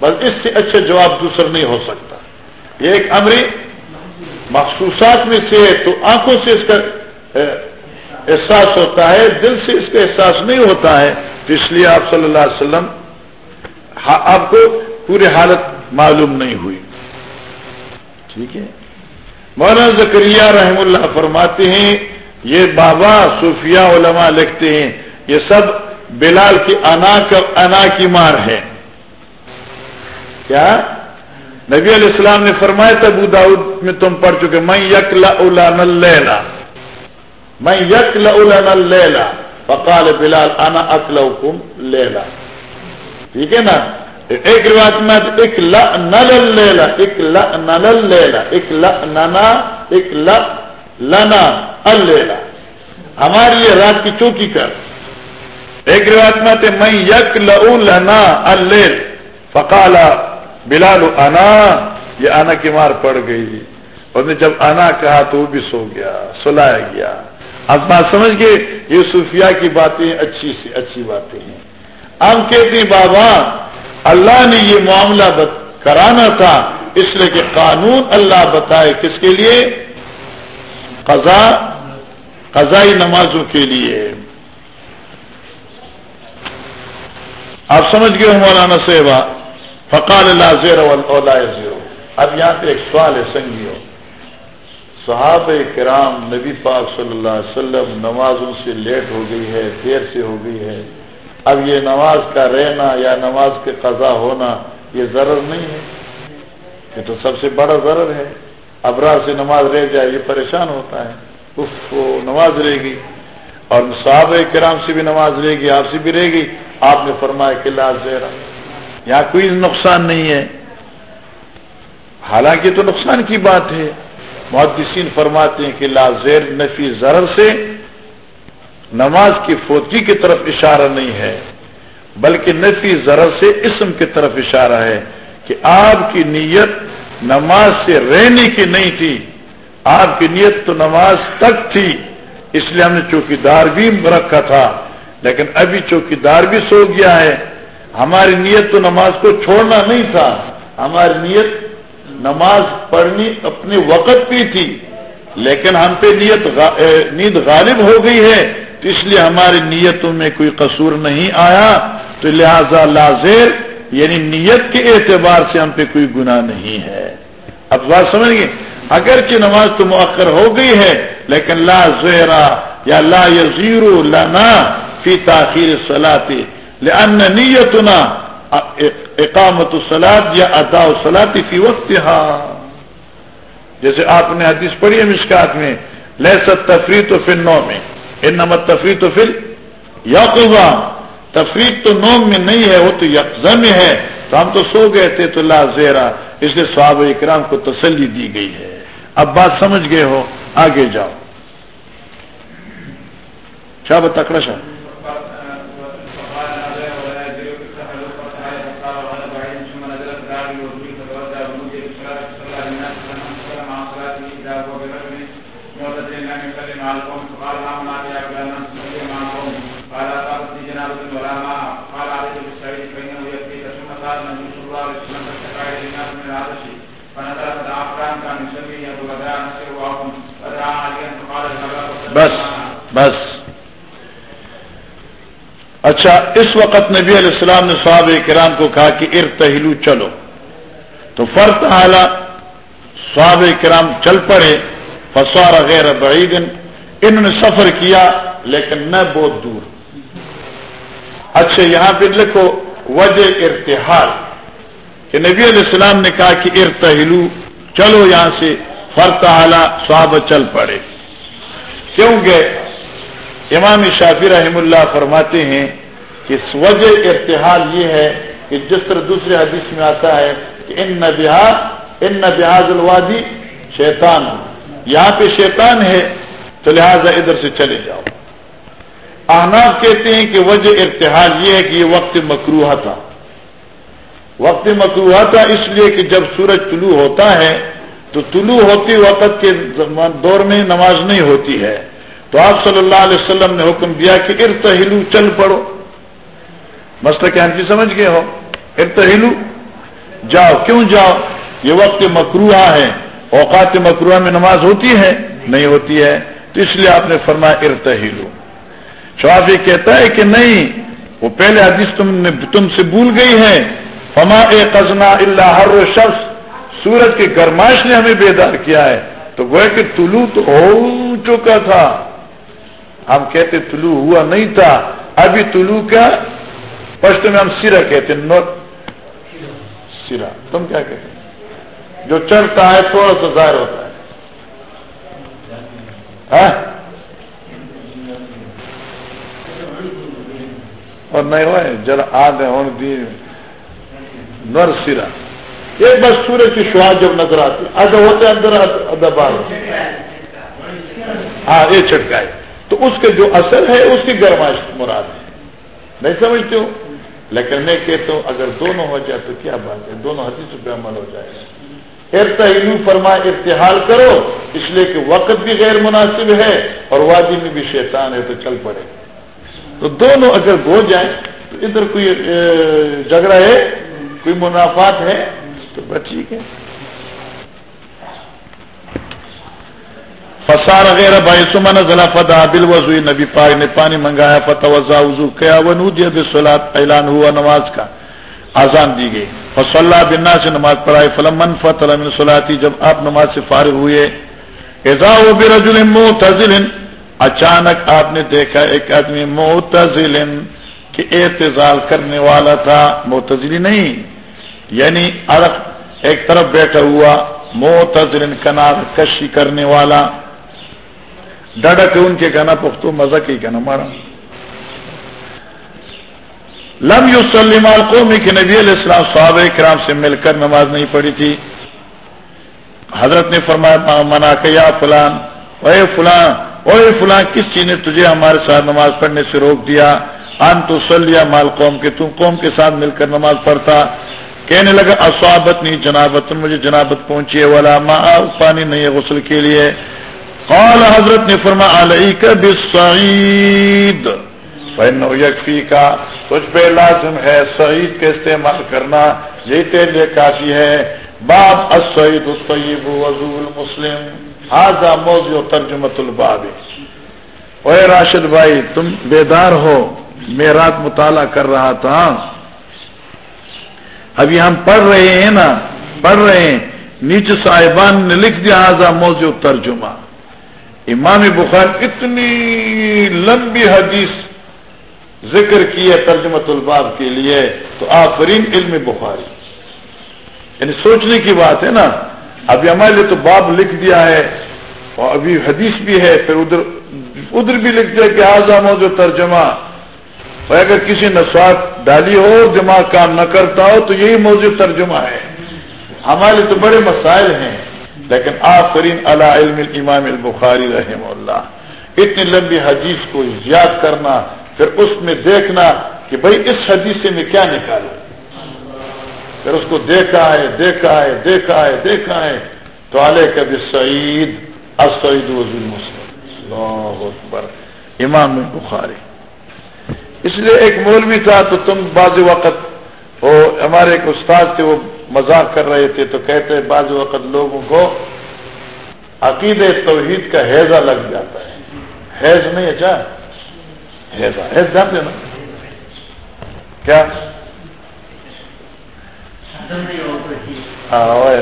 بس اس سے اچھا جواب دوسرا نہیں ہو سکتا۔ یہ ایک امر مخصوصات میں سے ہے، تو آنکھوں سے اس کا احساس ہوتا ہے، دل سے اس کا احساس نہیں ہوتا ہے۔ تو اس لیے آپ صلی اللہ علیہ وسلم ہاں، آپ کو پوری حالت معلوم نہیں ہوئی۔ ٹھیک ہے؟ مولانا زکریہ رحم اللہ فرماتے ہیں، یہ بابا صوفیہ علماء لکھتے ہیں، یہ سب بلال کی انا کا، انا کی مار ہے۔ کیا؟ نبی علیہ السلام نے فرمایا تھا، ابو داؤد میں تم پڑھ چکے میں یک لینا میں یک لیلا فقال بلال، انا اکل حکم لیلا ٹھیک ہے نا ایک روایت میں ایک نل لیلا ایک نل لیلا ایک ننا ایک لنا اللیلا ہماری یہ رات کی چوکی کر ایک روایت میں میں یک لنا اللیل فقالا بلال انا یہ آنا کی مار پڑ گئی اور نے جب آنا کہا تو وہ بھی سو گیا سلایا گیا اب بات سمجھ گئے یہ صوفیہ کی باتیں اچھی سے اچھی باتیں ہیں ہم کہتے ہیں بابا، اللہ نے یہ معاملہ کرانا تھا، اس لیے کہ قانون اللہ بتائے کس کے لیے؟ قضا، قضائی نمازوں کے لیے۔ آپ سمجھ گئے مولانا صحبہ فقال اللہ زیر زیرو اب یہاں پہ ایک سوال ہے سنگیو۔ صحاب کرام نبی پاک صلی اللہ علیہ وسلم نمازوں سے لیٹ ہو گئی ہے، دیر سے ہو گئی ہے۔ اب یہ نماز کا رہنا یا نماز کے قضا ہونا یہ ضرر نہیں ہے۔ یہ تو سب سے بڑا ضرر ہے۔ ابرار سے نماز رہ جائے یہ پریشان ہوتا ہے۔ اس کو نماز رہے گی اور صحاب کرام سے بھی نماز رہے گی آپ سے بھی رہے گی آپ نے فرمایا کہ لاز زیرا یہاں کوئی نقصان نہیں ہے۔ حالانکہ تو نقصان کی بات ہے۔ محدثین فرماتے ہیں کہ لا زیر نفی ضرر سے نماز کی فوتگی کی طرف اشارہ نہیں ہے، بلکہ نفی ضرر سے اسم کی طرف اشارہ ہے کہ آپ کی نیت نماز سے رہنے کی نہیں تھی۔ آپ کی نیت تو نماز تک تھی، اس لیے ہم نے چوکی دار بھی رکھا تھا۔ لیکن ابھی چوکی دار بھی سو گیا ہے۔ ہماری نیت تو نماز کو چھوڑنا نہیں تھا۔ ہماری نیت نماز پڑھنی اپنے وقت پہ تھی، لیکن ہم پہ نیت نیند غالب ہو گئی ہے۔ اس لیے ہماری نیتوں میں کوئی قصور نہیں آیا، تو لہذا لازیر یعنی نیت کے اعتبار سے ہم پہ کوئی گناہ نہیں ہے۔ اب بات سمجھ گئے؟ اگرچہ نماز تو مؤخر ہو گئی ہے، لیکن لا زہرا یا لا یزیر لنا فی تاخیر سلاتی لأن نیتنا اقامت السلاد یا ادا سلاتی فی وقت جیسے آپ نے حدیث پڑھی ہے مشکات میں لہست تفریح تو پھر نو میں ان نمت تفریح تو پھر یا تفریح تو نوم میں نہیں ہے، وہ تو یکزم میں ہے۔ تو ہم تو سو گئے تھے تو لا زیرا اس لیے صحابہ اکرام کو تسلی دی گئی ہے۔ اب بات سمجھ گئے ہو، آگے جاؤ۔ شاہ؟ تکڑا شاہ اچھا اس وقت نبی علیہ السلام نے صحابہ کرام کو کہا کہ ارتہلو چلو۔ تو فرق اعلی صحابہ کرام چل پڑے فسوار غیر بعید۔ انہوں نے سفر کیا، لیکن نہ بہت دور۔ اچھا یہاں پہ لکھو، وجہ ارتحال۔ کہ نبی علیہ السلام نے کہا کہ ارتہلو چلو یہاں سے فرق اعلی صحابہ چل پڑے۔ کیونکہ امام شافی رحم اللہ فرماتے ہیں کہ وجہ ارتحال یہ ہے کہ جس طرح دوسرے حدیث میں آتا ہے کہ ان نہ بہار ان نہ الوادی شیطان یہاں پہ شیطان ہے تو لہذا ادھر سے چلے جاؤ۔ احناف کہتے ہیں کہ وجہ ارتحال یہ ہے کہ یہ وقت مکروہ تھا۔ وقت مکروہ تھا اس لیے کہ جب سورج طلوع ہوتا ہے تو طلوع ہوتی وقت کے دور میں نماز نہیں ہوتی ہے۔ تو آپ صلی اللہ علیہ وسلم نے حکم دیا کہ ارتہلو چل پڑو۔ مسئلہ کیا جی سمجھ گئے ہو؟ ارتہلو جاؤ۔ کیوں جاؤ؟ یہ وقت مکروہ ہے۔ اوقات مکروہ میں نماز ہوتی ہے؟ نہیں ہوتی ہے۔ تو اس لیے آپ نے فرمایا ارتہلو شوافی کہتا ہے کہ نہیں، وہ پہلے حدیث تم نے، تم سے بھول گئی ہے۔ فما اے قزنا اللہ ہر شخص سورج کی گرمائش نے ہمیں بیدار کیا ہے۔ تو وہ کہ طلوع تو ہو چکا تھا۔ ہم کہتے طلوع ہوا نہیں تھا، ابھی طلوع کا پشت میں ہم سیرا کہتے نوٹ سیرا تم کیا کہتے ہیں؟ جو چڑھتا ہے، تھوڑا سا ظاہر ہوتا ہے۔ ہاں؟ اور نہیں ہوئے جل آدھے ہوں دی۔ نر سیرا ایک بس سورج کی شہا جب نظر آتی ادھا ہوتے اندر ادھا باہر۔ ہاں یہ چھٹکائے تو اس کے جو اثر ہے، اس کی گرمائش مراد ہے۔ نہیں سمجھتے ہو؟ لیکن میں کہتا ہوں، اگر دونوں ہو جائے تو کیا بات ہے؟ دونوں حدیث پہ عمل ہو جائے۔ گا ارتحیلو فرما، ارتحال کرو۔ اس لیے کہ وقت بھی غیر مناسب ہے اور وادی میں بھی شیطان ہے تو چل پڑے۔ تو دونوں اگر ہو جائیں، تو ادھر کوئی جھگڑا ہے، کوئی منافعات ہے، تو ٹھیک ہے۔ فسار وغیرہ بھائی سمن ضلع فدا بالوضو نبی پاک نے پانی منگایا فتح وضو کیا وہ نو اعلان ہوا، نماز کا آزان دی گئی۔ فصلہ بنا سے نماز پڑھائی فلم من فتح سلاتی جب آپ نماز سے فارغ ہوئے۔ ایزا وہ بھی رجول موتزل اچانک آپ نے دیکھا ایک آدمی موتزل کہ اعتزال کرنے والا تھا موتزلی نہیں۔ یعنی ایک طرف بیٹھا ہوا موتزرن کنار کشی کرنے والا۔ ڈڑک ان کے کہنا پختو، مزہ کی کہنا، مارا۔ لم یو سلیم قومی کے نبی علیہ السلام صحابہ کرام سے مل کر نماز نہیں پڑھی تھی۔ حضرت نے فرمایا منا کہ یا فلان؟ اے فلان اے فلان، کس چیز نے تجھے ہمارے ساتھ نماز پڑھنے سے روک دیا؟ ان تو سلیا مال قوم کے تم قوم کے ساتھ مل کر نماز پڑھتا؟ کہنے لگا اسوابت نہیں جنابت، مجھے جنابت پہنچی ہے والا ماں پانی نہیں ہے غسل کے لیے۔ قال حضرت نے فرما علیہ کا بسعید یکفی کا کچھ پہ لازم ہے سعید کا استعمال کرنا یہ تیرے لیے کافی ہے۔ باب اسعید الطیب وضو المسلم. حاضہ موضوع ترجمت الباب. اے راشد بھائی، تم بیدار ہو، میں رات مطالعہ کر رہا تھا۔ ابھی ہم پڑھ رہے ہیں نا، پڑھ رہے ہیں۔ نیچے صاحبان نے لکھ دیا حاضہ موضوع ترجمہ۔ امام بخار اتنی لمبی حدیث ذکر کی ہے ترجمت الباب کے لیے تو آفرین علم بخاری۔ یعنی سوچنے کی بات ہے نا۔ ابھی ہمارے لیے تو باب لکھ دیا ہے اور ابھی حدیث بھی ہے، پھر ادھر ادھر بھی لکھ دیا کہ آزام جو ترجمہ۔ اور اگر کسی نسوات ڈالی ہو، دماغ کام نہ کرتا ہو، تو یہی موضوع ترجمہ ہے۔ ہمارے لیے تو بڑے مسائل ہیں۔ لیکن آفرین اللہ علم امام البخاری رحم اللہ۔ اتنی لمبی حدیث کو یاد کرنا، پھر اس میں دیکھنا کہ بھائی اس حدیث سے میں کیا نکالوں۔ پھر اس کو دیکھا ہے دیکھا ہے دیکھا ہے دیکھا ہے۔ تو علیہ کبھی سعید اسعید وزول مسلم اکبر۔ امام بخاری اس لیے ایک مولوی تھا تو تم بعض وقت وہ ہمارے ایک استاد تھے، وہ مذاق کر رہے تھے تو کہتے بعض وقت لوگوں کو عقید توحید کا حیضہ لگ جاتا ہے۔ حیض نہیں اچھا حیضہ۔ حیض جانتے نا کیا؟ ہاں،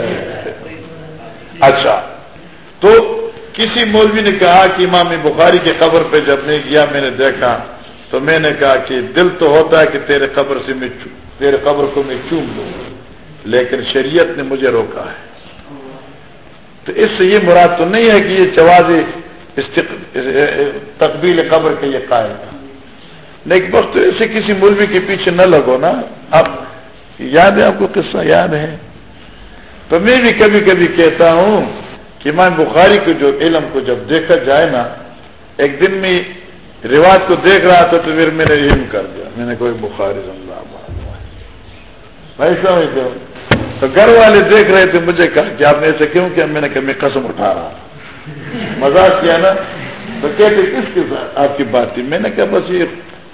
اچھا۔ تو کسی مولوی نے کہا کہ امام بخاری کی قبر پہ جب میں گیا، میں نے دیکھا، تو میں نے کہا کہ دل تو ہوتا ہے کہ تیرے قبر سے میں تیرے قبر کو میں چوم لوں۔ لیکن شریعت نے مجھے روکا ہے۔ تو اس سے یہ مراد تو نہیں ہے کہ یہ چوازی تقبیل قبر کے یہ قائم تھا۔ لیکن وقت ایسے کسی مولوی کے پیچھے نہ لگو نا۔ اب یاد ہے آپ کو قصہ یاد ہے؟ تو میں بھی کبھی کبھی کہتا ہوں کہ میں بخاری کو جو علم کو جب دیکھا جائے نا، ایک دن میں رواج کو دیکھ رہا تھا تو پھر میں نے علم کر دیا۔ میں نے کوئی بخاری زندہ بھائی سمجھتے ہو تو گھر والے دیکھ رہے تھے مجھے کہا کہ آپ نے ایسے کیوں کیا؟ میں نے کہا، میں قسم اٹھا رہا مزاق کیا نا؟ تو کہتے کس کے ساتھ آپ کی بات تھی۔ میں نے کہا، بس یہ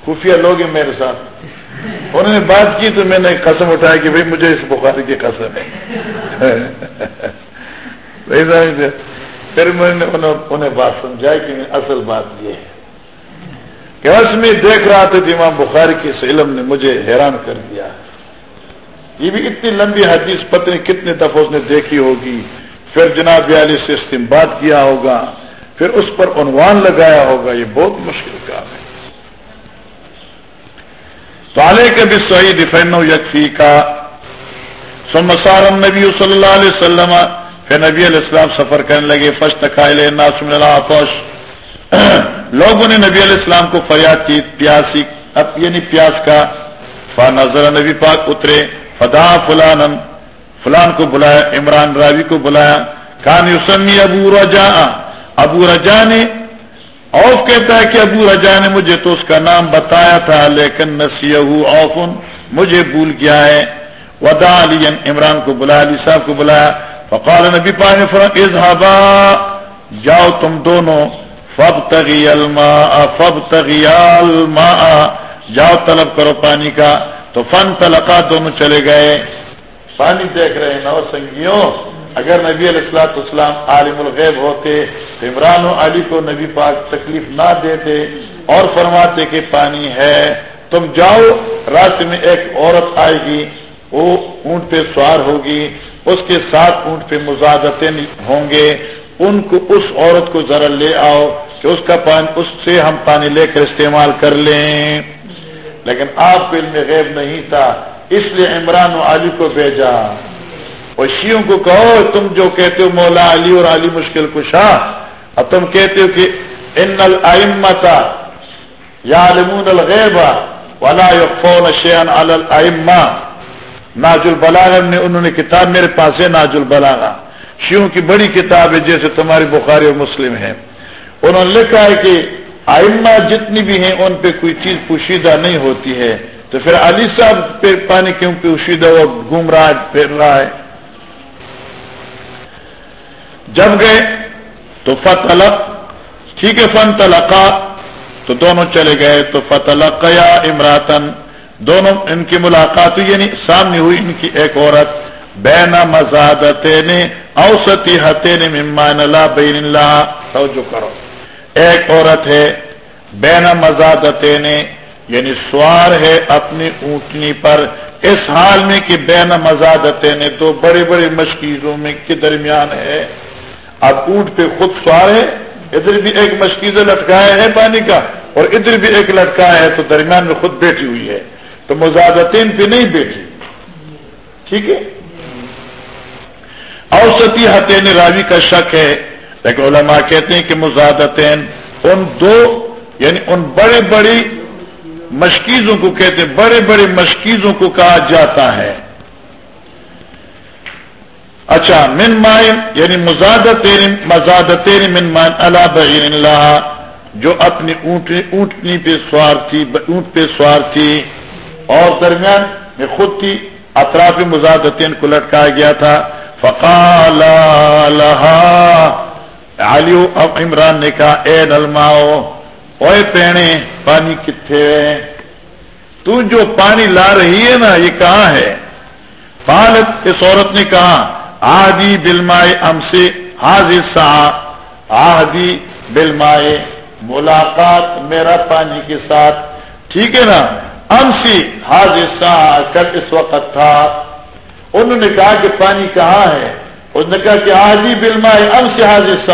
خفیہ لوگ ہیں میرے ساتھ۔ انہوں نے بات کی تو میں نے قسم اٹھایا کہ بھائی، مجھے اس بخاری کی قسم ہے۔ پھر میں نے انہیں بات سمجھائی کہ اصل بات یہ ہے کہ اس میں دیکھ رہا تھا کہ امام بخاری کے اس علم نے مجھے حیران کر دیا۔ یہ بھی اتنی لمبی حدیث پتنی کتنے دفعہ اس نے دیکھی ہوگی۔ پھر جناب بیالی سے استعمال کیا ہوگا۔ پھر اس پر عنوان لگایا ہوگا۔ یہ بہت مشکل کام ہے۔ سالے کے بھی صحیح دفین یکفی کا سمسارم نبی صلی اللہ علیہ وسلم۔ پھر نبی علیہ السلام سفر کرنے لگے۔ فسٹ کھائے ناسم آتوش لوگوں نے نبی علیہ السلام کو فریاد کی پیاسی اب یعنی پیاس کا۔ فا نظر نبی پاک اترے۔ فدا فلان فلان کو بلایا، عمران راوی کو بلایا، کان یوسمی ابو رجا ابو رجا نے اوف کہتا ہے کہ ابو رجا نے مجھے تو اس کا نام بتایا تھا، لیکن نسی اوفن مجھے بھول گیا ہے۔ ودا علی عمران کو بلایا، علی صاحب کو بلایا۔ فقال نبی پا نے فرق اظہابا جاؤ تم دونوں فب تغیلما فب تغیالما جاؤ، طلب کرو پانی کا۔ تو فن تلقا دونوں چلے گئے۔ پانی دیکھ رہے ہیں نو سنگیوں اگر نبی علیہ السلاط اسلام عالم الغیب ہوتے تو عمران و علی کو نبی پاک تکلیف نہ دیتے اور فرماتے کہ پانی ہے، تم جاؤ، رات میں ایک عورت آئے گی، وہ اونٹ پہ سوار ہوگی، اس کے ساتھ اونٹ پہ مزادتیں ہوں گے۔ ان کو، اس عورت کو ذرا لے آؤ کہ اس کا پانی، اس سے ہم پانی لے کر استعمال کر لیں۔ لیکن آپ کو علم غیب نہیں تھا، اس لیے عمران و علی کو بھیجا۔ اور شیوں کو کہو، تم جو کہتے ہو مولا علی اور علی مشکل کشا اب تم کہتے ہو کہ ان المتا یا علمون الغیب ولا فون شیان الما ناج البلاغ نے، انہوں نے کتاب میرے پاس ہے ناج البلاغا شیوں کی بڑی کتاب ہے، جیسے تمہاری بخاری اور مسلم ہے۔ انہوں نے لکھا ہے کہ آئمہ جتنی بھی ہیں ان پہ کوئی چیز پوشیدہ نہیں ہوتی ہے۔ تو پھر علی صاحب پہ پانی کیوں پوشیدہ وہ گھوم رہا ہے پھر رہا ہے۔ جب گئے تو فتح ٹھیک ہے فن تلقا تو دونوں چلے گئے، تو فتح یا امراتن۔ دونوں ان کی ملاقات ہوئی یعنی سامنے ہوئی ان کی ایک عورت۔ بین مزادت نے اوسطی حتے نے ممان اللہ بین اللہ۔ توجہ کرو۔ ایک عورت ہے، بین مزادت نے یعنی سوار ہے اپنی اونٹنی پر۔ اس حال میں کہ بین مزادت نے دو بڑے بڑے مشکیزوں میں کے درمیان ہے۔ اب اونٹ پہ خود سوار ہے، ادھر بھی ایک مشکیزہ لٹکایا ہے پانی کا، اور ادھر بھی ایک لٹکا ہے تو درمیان میں خود بیٹھی ہوئی ہے۔ تو مزادتین پہ نہیں بیٹھی۔ ٹھیک ہے؟ اوسطی حتین راوی کا شک ہے۔ لیکن علماء کہتے ہیں کہ مزادتین ان دو یعنی ان بڑے بڑی مشکیزوں کو کہتے ہیں، بڑے بڑے مشکیزوں کو کہا جاتا ہے۔ اچھا من مائن یعنی مزادت مزادت من مان اللہ بین اللہ، جو اپنی اونٹنی پہ سوار تھی، اونٹ پہ سوار تھی۔ اور درمیان میں خود تھی اطراف مزادتین کو لٹکایا گیا تھا۔ فقال علی اب عمران نے کہا، اے نلماؤ اوے پینے، پانی کتنے تو جو پانی لا رہی ہے نا، یہ کہاں ہے؟ فالت اس عورت نے کہا، آدی بل مائے ام سے حاضر سا آدی بل مائے ملاقات میرا پانی کے ساتھ۔ ٹھیک ہے نا؟ ام سی حاضر سا کل اس وقت تھا۔ انہوں نے کہا کہ پانی کہاں ہے؟ اس نے کہا کہ آدی بل مائے ام سے حاضر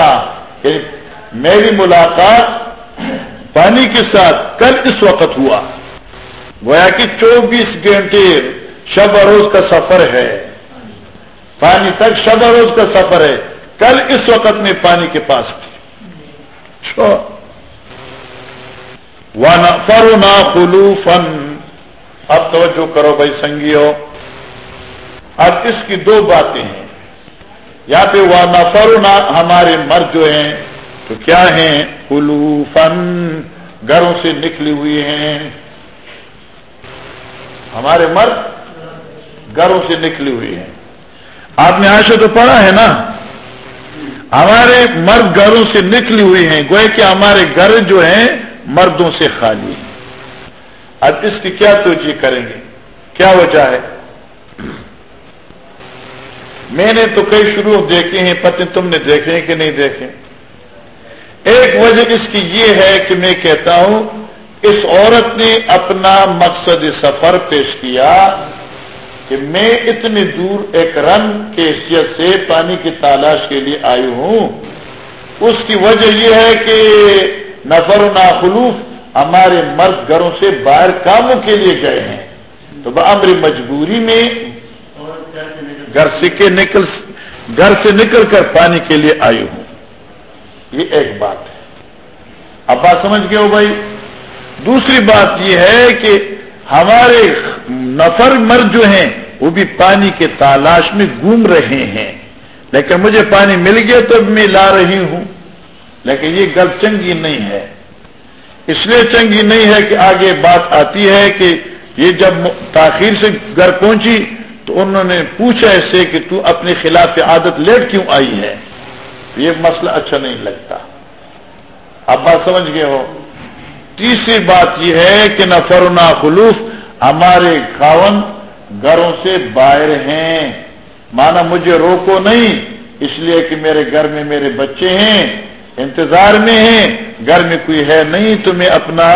میری ملاقات پانی کے ساتھ کل اس وقت ہوا۔ گویا کہ چوبیس گھنٹے شب روز کا سفر ہے۔ پانی تک شب روز کا سفر ہے۔ کل اس وقت میں پانی کے پاس تھی۔ نا خلو فن اب توجہ کرو بھائی سنگیو۔ اب اس کی دو باتیں ہیں۔ یا پہ وہ نفرونا ہمارے مرد جو ہیں، تو کیا ہیں؟ خلوفن گھروں سے نکلی ہوئی ہیں۔ ہمارے مرد گھروں سے نکلی ہوئی ہیں۔ آپ نے آشا تو پڑھا ہے نا؟ ہمارے مرد گھروں سے نکلی ہوئی ہیں۔ گوئے کہ ہمارے گھر جو ہیں، مردوں سے خالی ہیں۔ اب اس کی کیا توجہ کریں گے؟ کیا وجہ ہے؟ میں نے تو کئی شروع دیکھے ہیں، پتہ تم نے دیکھے ہیں کہ نہیں دیکھے ایک وجہ اس کی یہ ہے کہ میں کہتا ہوں، اس عورت نے اپنا مقصد سفر پیش کیا کہ میں اتنی دور ایک رن کی حیثیت سے پانی کی تلاش کے لیے آئی ہوں۔ اس کی وجہ یہ ہے کہ نفر و ناخلوف ہمارے مرد گھروں سے باہر کاموں کے لیے گئے ہیں۔ تو بمری مجبوری میں گھر سے نکل گھر سے نکل کر پانی کے لیے آئی ہوں۔ یہ ایک بات ہے۔ اب بات سمجھ گئے ہو بھائی؟ دوسری بات یہ ہے کہ ہمارے نفر مرد جو ہیں، وہ بھی پانی کے تلاش میں گھوم رہے ہیں۔ لیکن مجھے پانی مل گیا تو میں لا رہی ہوں۔ لیکن یہ گل چنگی نہیں ہے۔ اس لیے چنگی نہیں ہے کہ آگے بات آتی ہے کہ یہ جب تاخیر سے گھر پہنچی انہوں نے پوچھا ایسے کہ تو اپنے خلاف عادت لیٹ کیوں آئی ہے؟ یہ مسئلہ اچھا نہیں لگتا۔ اب بات سمجھ گئے ہو؟ تیسری بات یہ ہے کہ نفر و خلوف ہمارے خاون گھروں سے باہر ہیں۔ مانا مجھے روکو نہیں، اس لیے کہ میرے گھر میں میرے بچے ہیں، انتظار میں ہیں۔ گھر میں کوئی ہے نہیں، تو میں اپنا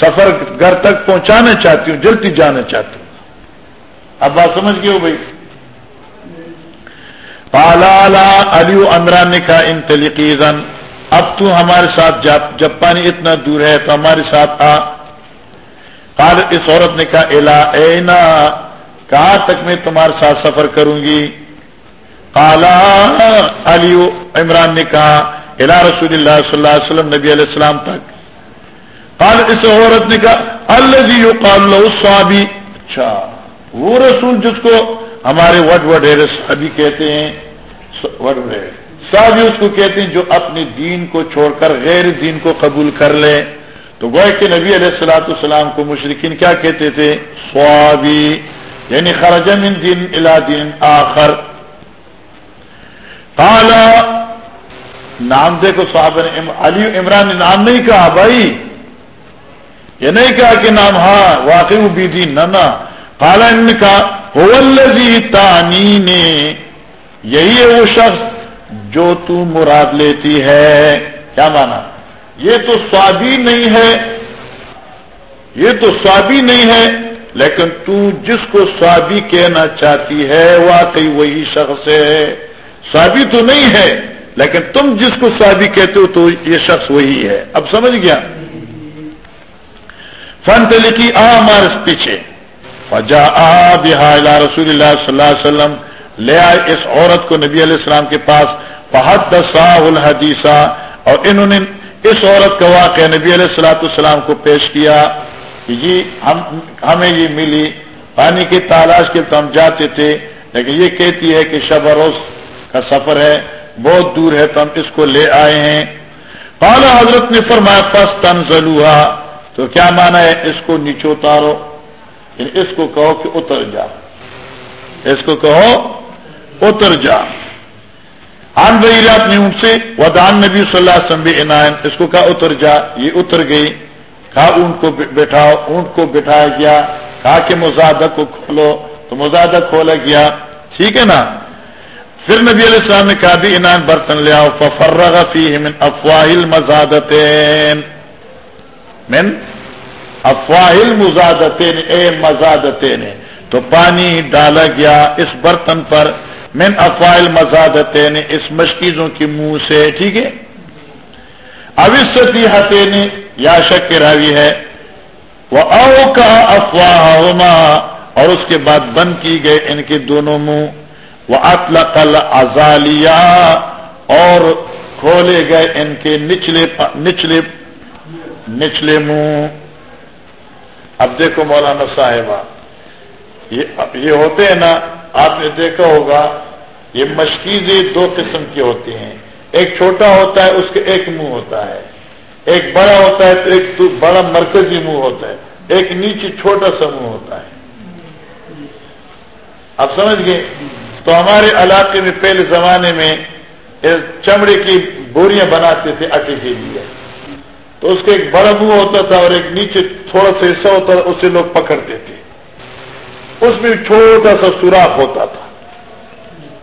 سفر گھر تک پہنچانا چاہتی ہوں، جلدی جانا چاہتی ہوں۔ اب بات سمجھ گئے ہو بھائی؟ پالا علی عمران نے کہا ان تلیقیزن اب تو ہمارے ساتھ جب پانی اتنا دور ہے تو ہمارے ساتھ آ۔ قال اس عورت نے کہا، الا اینا؟ کہاں تک میں تمہارے ساتھ سفر کروں گی؟ کالا علی عمران نے کہا الا رسول اللہ صلی اللہ علیہ وسلم، نبی علیہ السلام تک۔ قال اس عورت نے کہا اللہ جی قال سوابی اچھا۔ وہ رسول جس کو ہمارے وڈ وڈیر ابھی کہتے ہیں وڈ وڈیر اس کو کہتے ہیں جو اپنے دین کو چھوڑ کر غیر دین کو قبول کر لے۔ تو گوئے کہ نبی علیہ السلاۃ السلام کو مشرقین کیا کہتے تھے؟ سوابی یعنی خرجم ان دین الا دین آخر۔ کالا نام دیکھو صاحب نے علی عمران نے نام نہیں کہا بھائی۔ یہ نہیں کہا کہ نام ہاں واقعی بھی دین نہ کالا ان نے کہا تانی نے یہی ہے وہ شخص جو تو مراد لیتی ہے۔ کیا مانا؟ یہ تو سوابی نہیں ہے، یہ تو سوابی نہیں ہے، لیکن تو جس کو سوابی کہنا چاہتی ہے، واقعی وہی شخص ہے۔ سوابی تو نہیں ہے، لیکن تم جس کو سوابی کہتے ہو تو یہ شخص وہی ہے۔ اب سمجھ گیا؟ فن لکھی آ ہمارے پیچھے۔ فجا آ بحال رسول اللہ صلی اللہ علیہ وسلم، لے آئے اس عورت کو نبی علیہ السلام کے پاس بہت الحدیثہ اور انہوں نے اس عورت کا واقعہ نبی علیہ السلاۃ السلام کو پیش کیا کہ جی ہم، ہمیں یہ ملی، پانی کی تلاش کے تو ہم جاتے تھے، لیکن یہ کہتی ہے کہ شب روز کا سفر ہے، بہت دور ہے، تو ہم اس کو لے آئے ہیں۔ پالا حضرت نے فرمایا پس تنزلوہا تو کیا مانا ہے؟ اس کو نیچے اتارو یعنی اس کو کہو کہ اتر جا۔ اس کو کہو اتر جا۔ آن بھائی اپنی اونٹ سے ودان نبی صلی اللہ علیہ وسلم عنایت اس کو کہا اتر جا، یہ اتر گئی۔ کہا اونٹ کو بٹھاؤ، اونٹ کو بٹھایا گیا۔ کہا کہ مزادہ کو کھولو۔ تو مزادہ کھولا گیا۔ ٹھیک ہے نا؟ پھر نبی علیہ السلام نے کہا بھی انعام برتن لے آؤ۔ فرغ من افواہل مزادتین من افواہل مزادتین، اے مزادتین۔ تو پانی ڈالا گیا اس برتن پر، من افائل مزادتے نے اس مشکیزوں کے منہ سے، ٹھیک ہے؟ اب اس ستی یا شک راوی ہے وہ او کا افواہ اور اس کے بعد بند کی گئے ان کے دونوں منہ۔ وہ اطلق ازالیا اور کھولے گئے ان کے نچلے نچلے نچلے منہ۔ اب دیکھو مولانا صاحبہ، یہ ہوتے ہیں نا، آپ نے دیکھا ہوگا، یہ مشکیزیں دو قسم کی ہوتی ہیں۔ ایک چھوٹا ہوتا ہے، اس کے ایک منہ ہوتا ہے۔ ایک بڑا ہوتا ہے، تو ایک بڑا مرکزی منہ ہوتا ہے۔ ایک نیچے چھوٹا سا منہ ہوتا ہے۔ آپ سمجھ گئے؟ تو ہمارے علاقے میں پہلے زمانے میں چمڑے کی بوریاں بناتے تھے اٹے کے لیے۔ تو اس کا ایک بڑا منہ ہوتا تھا اور ایک نیچے تھوڑا سا حصہ ہوتا تھا، اسے لوگ پکڑتے تھے اس میں چھوٹا سا سوراخ ہوتا تھا۔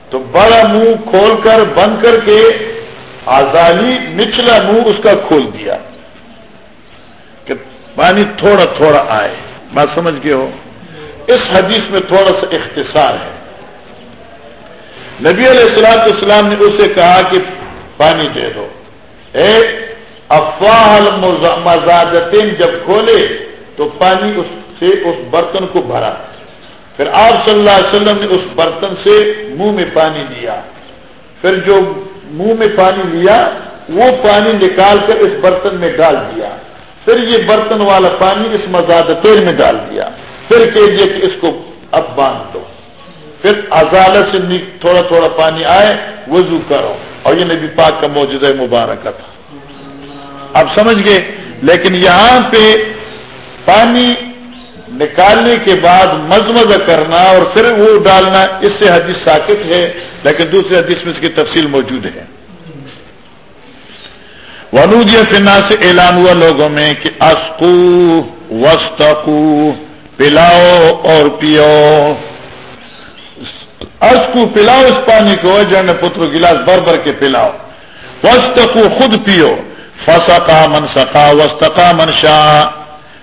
تو بڑا منہ کھول کر، بند کر کے آزادی نچلا منہ اس کا کھول دیا۔ کہ پانی تھوڑا تھوڑا آئے۔ بات سمجھ گئے ہو؟ اس حدیث میں تھوڑا سا اختصار ہے۔ نبی علیہ السلام السلام نے اسے کہا کہ پانی دے دو۔ اے افواہ مزادتین جب کھولے تو پانی اس سے اس برتن کو بھرا۔ پھر آپ صلی اللہ علیہ وسلم نے اس برتن سے منہ میں پانی لیا۔ پھر جو منہ میں پانی لیا، وہ پانی نکال کر اس برتن میں ڈال دیا۔ پھر یہ برتن والا پانی اس مزاد تیل میں ڈال دیا۔ پھر کہ اس کو اب باندھ دو۔ پھر عدالت سے تھوڑا تھوڑا پانی آئے، وضو کرو۔ اور یہ نبی پاک کا موجودہ مبارک تھا۔ اب سمجھ گئے لیکن یہاں پہ پانی نکالنے کے بعد مزمز کرنا اور پھر وہ ڈالنا، اس سے حدیث ساکت ہے، لیکن دوسرے حدیث میں اس کی تفصیل موجود ہے۔ ونود فنا سے اعلان ہوا لوگوں میں کہ اسکو وسطو پلاؤ اور پیو۔ اسکو پلاؤ اس پانی کو جن پتر گلاس بھر بھر کے پلاؤ۔ وسطو خود پیو۔ فسقا من سقا وسطا من شاہ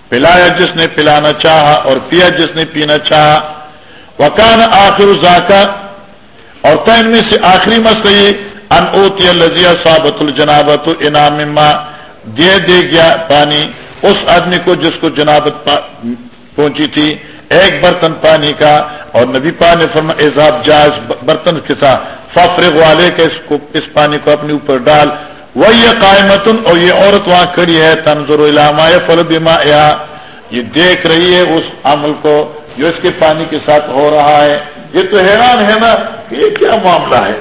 پلایا جس نے پلانا چاہا اور پیا جس نے پینا چاہا. وکان آخر ذاکا. اور تین میں سے آخری مسئلہ یہ ان اوتی لذیذ صابت الجنابت انعام دے دے گیا پانی اس آدمی کو جس کو جنابت پہنچی تھی، ایک برتن پانی کا. اور نبی پا نے فرما اعزاب جائز برتن کے ساتھ ففرغ والے کے اس کو اس پانی کو اپنے اوپر ڈال وہ یہ قائمتن اور یہ عورت وہاں کھڑی ہے، تنظر علامہ فل بیما یہ دیکھ رہی ہے اس عمل کو، جو اس کے پانی کے ساتھ ہو رہا ہے۔ یہ تو حیران ہے نا کہ یہ کیا معاملہ ہے۔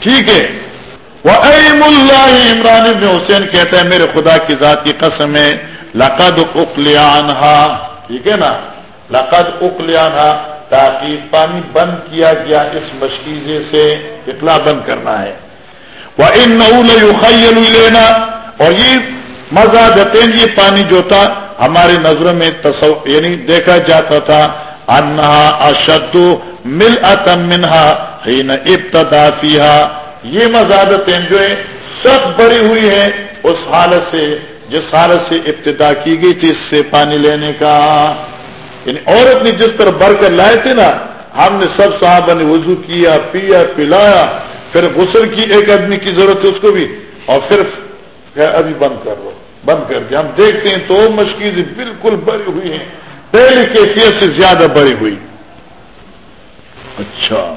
ٹھیک ہے۔ وہ ایم اللہ عمران ابن حسین کہتا ہے، میرے خدا کی ذات کی قسم ہے، لقد اکلیان ٹھیک ہے نا؟ لقد اکلیان تاکہ پانی بند کیا گیا اس مشکیزے سے اطلاع بند کرنا ہے۔ وہ ان نول لینا اور یہ مزہ یہ پانی جو تھا ہماری نظروں میں تصو یعنی دیکھا جاتا تھا انہا اشد مل اتم منہا ہی نہ ابتدا یہ مزادتیں جو ہے سب بڑی ہوئی ہیں اس حالت سے، جس حالت سے ابتدا کی گئی تھی، اس سے پانی لینے کا۔ یعنی عورت نے جس طرح بڑھ کر لائے تھے نا، ہم نے سب صاحب نے وضو کیا، پیا، پلایا۔ پھر غسل کی ایک آدمی کی ضرورت ہے، اس کو بھی۔ اور پھر ابھی بند کر لو بند کر کے ہم دیکھتے ہیں تو مشکل بالکل بڑی ہوئی ہیں۔ پہلی کیفیت سے زیادہ بڑی ہوئی۔ اچھا۔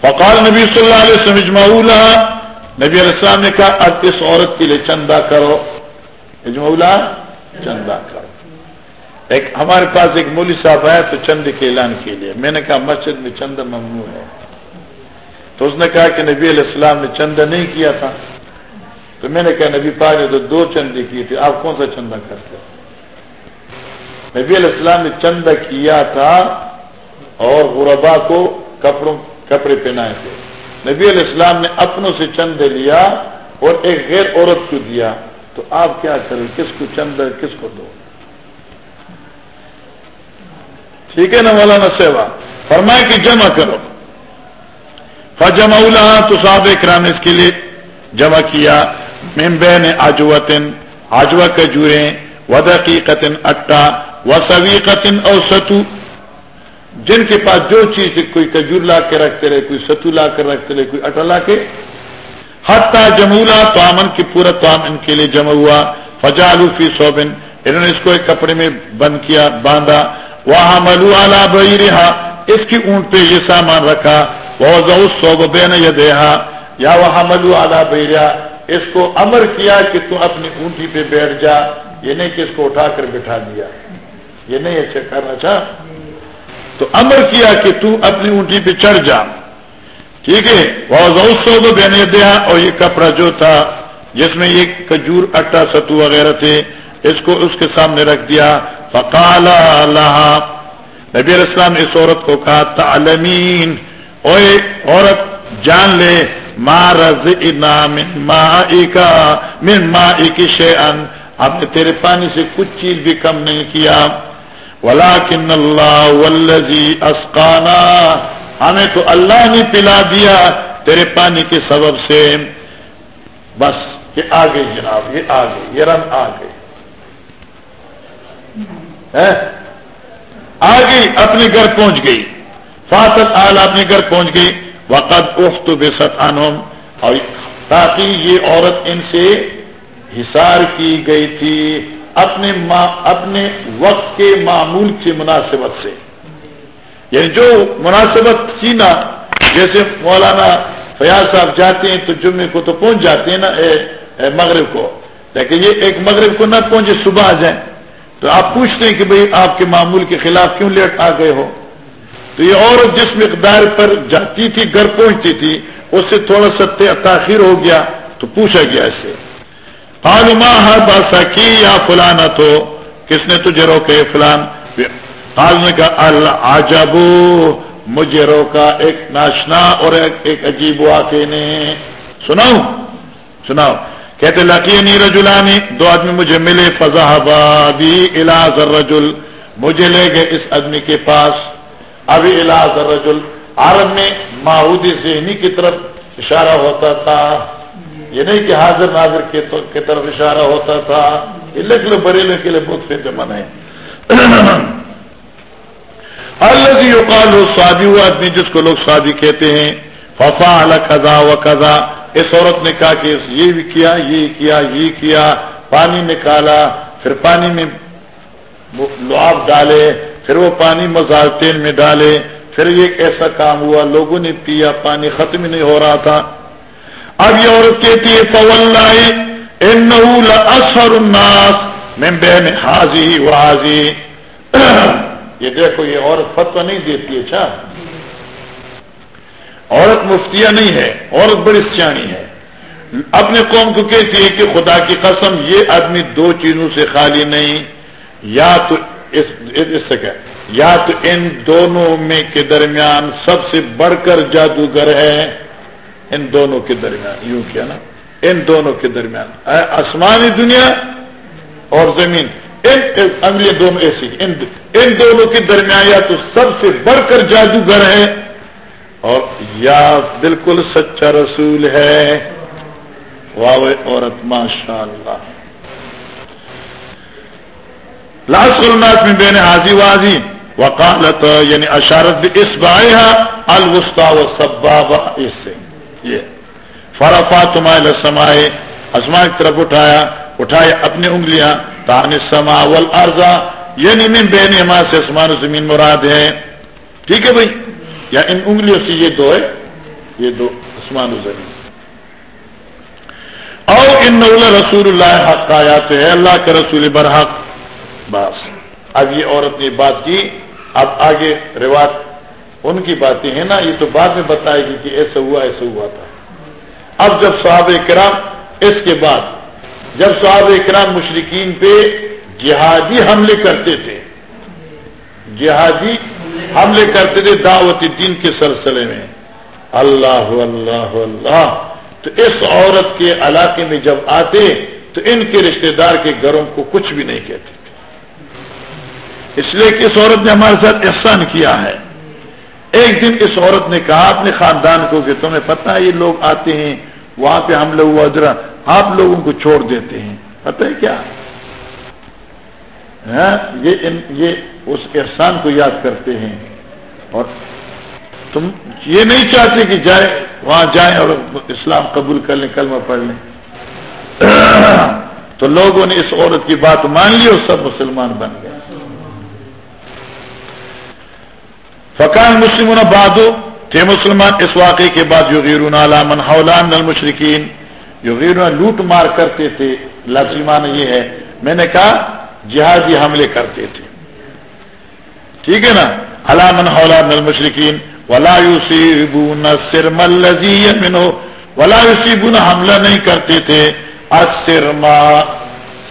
فقال نبی صلی اللہ علیہ وسلم اجمعولا نبی علیہ السلام نے کہا، اب اس عورت کے لیے چندہ کرو۔ اجمعولا چندہ کرو۔ ایک، ہمارے پاس ایک مولی صاحب آیا تو چند کے اعلان کے لیے میں نے کہا، مسجد میں چند ممنوع ہے۔ تو اس نے کہا کہ نبی علیہ السلام نے چندہ نہیں کیا تھا۔ تو میں نے کہا نبی پاک نے تو دو چندے کیے تھے، آپ کون سا چندہ کرتے؟ نبی علیہ السلام نے چندہ کیا تھا اور غربا کو کپڑوں کپڑے پہنائے تھے۔ نبی علیہ السلام نے اپنوں سے چندے لیا اور ایک غیر عورت کو دیا۔ تو آپ کیا کریں؟ کس کو چندہ، کس کو دو؟ ٹھیک ہے نا مولانا سیوا فرمائے کہ جمع کرو۔ فجما تو صاحب کرام اس کے لیے جمع کیا۔ ممبے نے آجوتن آجوا کجورے ودقی قطن اٹا، و سوی قطن اور ستو۔ جن کے پاس جو چیز کوئی کجور لا کے رکھتے رہے، کوئی ستو لا کر رکھتے رہے، کوئی اٹا لا کے۔ حتہ جمولا توامن کی پورا تو ان کے لیے جمع ہوا۔ فجا فی سوبن انہوں نے اس کو ایک کپڑے میں بند کیا، باندھا۔ وہاں ملو آلہ بئی رہا اس کی اونٹ پہ یہ سامان رکھا۔ وہ سوب بے دیہا، یا وہاں ملو آلہ بئی اس کو امر کیا کہ تو اپنی اونٹی پہ بیٹھ جا، یہ نہیں کہ اس کو اٹھا کر بٹھا دیا۔ یہ نہیں اچھا کرنا چاہ۔ تو امر کیا کہ تو اپنی اونٹی پہ چڑھ جا۔ ٹھیک ہے وہ سوب بے دیا اور یہ کپڑا جو تھا، جس میں یہ کجور اٹا، ستو وغیرہ تھے، اس کو اس کے سامنے رکھ دیا۔ فقال اللہ نبی اسلام اس عورت کو کہا، تعلمین اوے عورت، جان لے مارز من مائی کا من مائی کی شیئن۔ ہم نے تیرے پانی سے کچھ چیز بھی کم نہیں کیا۔ ولیکن اللہ والذی اسقانا ہمیں تو اللہ نے پلا دیا تیرے پانی کے سبب سے۔ بس، یہ آگے جناب، یہ آگے، یہ رنگ آ گئے آ ہاں؟ گئی اپنے گھر پہنچ گئی۔ فاطت آل اپنے گھر پہنچ گئی۔ وقت اخت بے ست اور تاکہ یہ عورت ان سے حصار کی گئی تھی اپنے اپنے وقت کے معمول کی مناسبت سے۔ یعنی جو مناسبت تھی نا، جیسے مولانا فیاض صاحب جاتے ہیں تو جمعے کو تو پہنچ جاتے ہیں نا، اے اے مغرب کو۔ لیکن یہ ایک مغرب کو نہ پہنچے، صبح آ جائیں۔ تو آپ پوچھتے ہیں کہ بھئی آپ کے معمول کے خلاف کیوں لیٹ آ گئے ہو؟ تو یہ عورت جس مقدار پر جاتی تھی، گھر پہنچتی تھی، اس سے تھوڑا سا تاخیر ہو گیا، تو پوچھا گیا اسے معلوما ہر بادشاہ کی یا فلانا تو؟ کس نے تجھے روکے فلان؟ نے کہا اللہ مجھے روکا ایک ناشنا اور ایک عجیب واقع نے۔ سناؤ سناؤ۔ کہتے لکی نی رجولانی دو آدمی مجھے ملے فضا بھی الاز رجل مجھے لے گئے اس آدمی کے پاس۔ ابھی الاز رجل عرب میں ماحودی ذہنی کی طرف اشارہ ہوتا تھا۔ یہ نہیں کہ حاضر ناظر کی طرف اشارہ ہوتا تھا۔ یہ لکھ لو بریلے کے لیے بہت فکر من ہے اللہ جی اوقال ہو شادی ہوا آدمی جس کو لوگ شادی کہتے ہیں۔ ففا الزا و قزا اس عورت نے کہا کہ یہ بھی کیا، یہ کیا یہ کیا۔ پانی نکالا۔ پھر پانی میں لعاب ڈالے۔ پھر وہ پانی مزاج میں ڈالے، پھر یہ ایسا کام ہوا، لوگوں نے پیا، پانی ختم نہیں ہو رہا تھا۔ اب یہ عورت کہتی ہے پول الناس۔ میں حاضی و حاضی یہ دیکھو، یہ عورت فتو نہیں دیتی ہے اچھا؟ عورت مفتیا نہیں ہے، عورت بڑی سیانی ہے۔ اپنے قوم کو کہتی ہے کہ خدا کی قسم، یہ آدمی دو چیزوں سے خالی نہیں، یا تو اس, اس سے کہ یا تو ان دونوں میں کے درمیان سب سے بڑھ کر جادوگر ہے۔ ان دونوں کے درمیان یوں کیا نا؟ ان دونوں کے درمیان۔ آسمانی دنیا اور زمین ان انگلی دونوں ایسی ان ان دونوں کے درمیان یا تو سب سے بڑھ کر جادوگر ہے اور یا بالکل سچا رسول ہے۔ واو عورت ماشاء اللہ لاس الناس میں بین حاضی واضی وکالت یعنی اشارت اس بایا الوسطا و سباب اس سے یہ فرفا تمائے سمائے اسما کی طرف اٹھایا، اٹھائے اپنی انگلیاں تان سما ول یعنی من بین اما سے اسمان و زمین مراد ہے. ٹھیک ہے بھائی؟ یا ان انگلیوں سے یہ دو ہے؟ یہ دو اسمان و زمین. اور ان رسول اللہ حق آیات ہے، اللہ کے رسول برحق. بس۔ اب یہ عورت نے بات کی۔ اب آگے روایت ان کی باتیں ہیں نا، یہ تو بعد میں بتائے گی کہ ایسا ہوا ایسا ہوا تھا۔ اب جب صحابہ کرام، اس کے بعد جب صحابہ کرام مشرقین پہ جہادی حملے کرتے تھے، جہادی حملے کرتے تھے دعوت دین کے سلسلے میں۔ اللہ اللہ اللہ۔ تو اس عورت کے علاقے میں جب آتے، تو ان کے رشتہ دار کے گھروں کو کچھ بھی نہیں کہتے۔ اس لیے کہ اس عورت نے ہمارے ساتھ احسان کیا ہے۔ ایک دن اس عورت نے کہا، اپنے خاندان کو کہ تمہیں پتہ ہے، یہ لوگ آتے ہیں، وہاں پہ ہم لوگ ادرا آپ لوگوں کو چھوڑ دیتے ہیں۔ پتہ ہے کیا؟ ہاں، یہ یہ اس احسان کو یاد کرتے ہیں۔ اور تم یہ نہیں چاہتے کہ جائے، وہاں جائیں اور اسلام قبول کر لیں، کلمہ پڑھ لیں۔ تو لوگوں نے اس عورت کی بات مان لی اور سب مسلمان بن گئے۔ فقان مسلم بادو تھے مسلمان اس واقعے کے بعد یغیرون علامن حولان المشرقین یغیرون لوٹ مار کرتے تھے۔ لفظیمان یہ ہے، میں نے کہا جہازی حملے کرتے تھے۔ ٹھیک ہے نا؟ علامن حولان المشرقین ولا یوسیبون سرم الذی منو ولا یوسیبون حملہ نہیں کرتے تھے۔ اسرما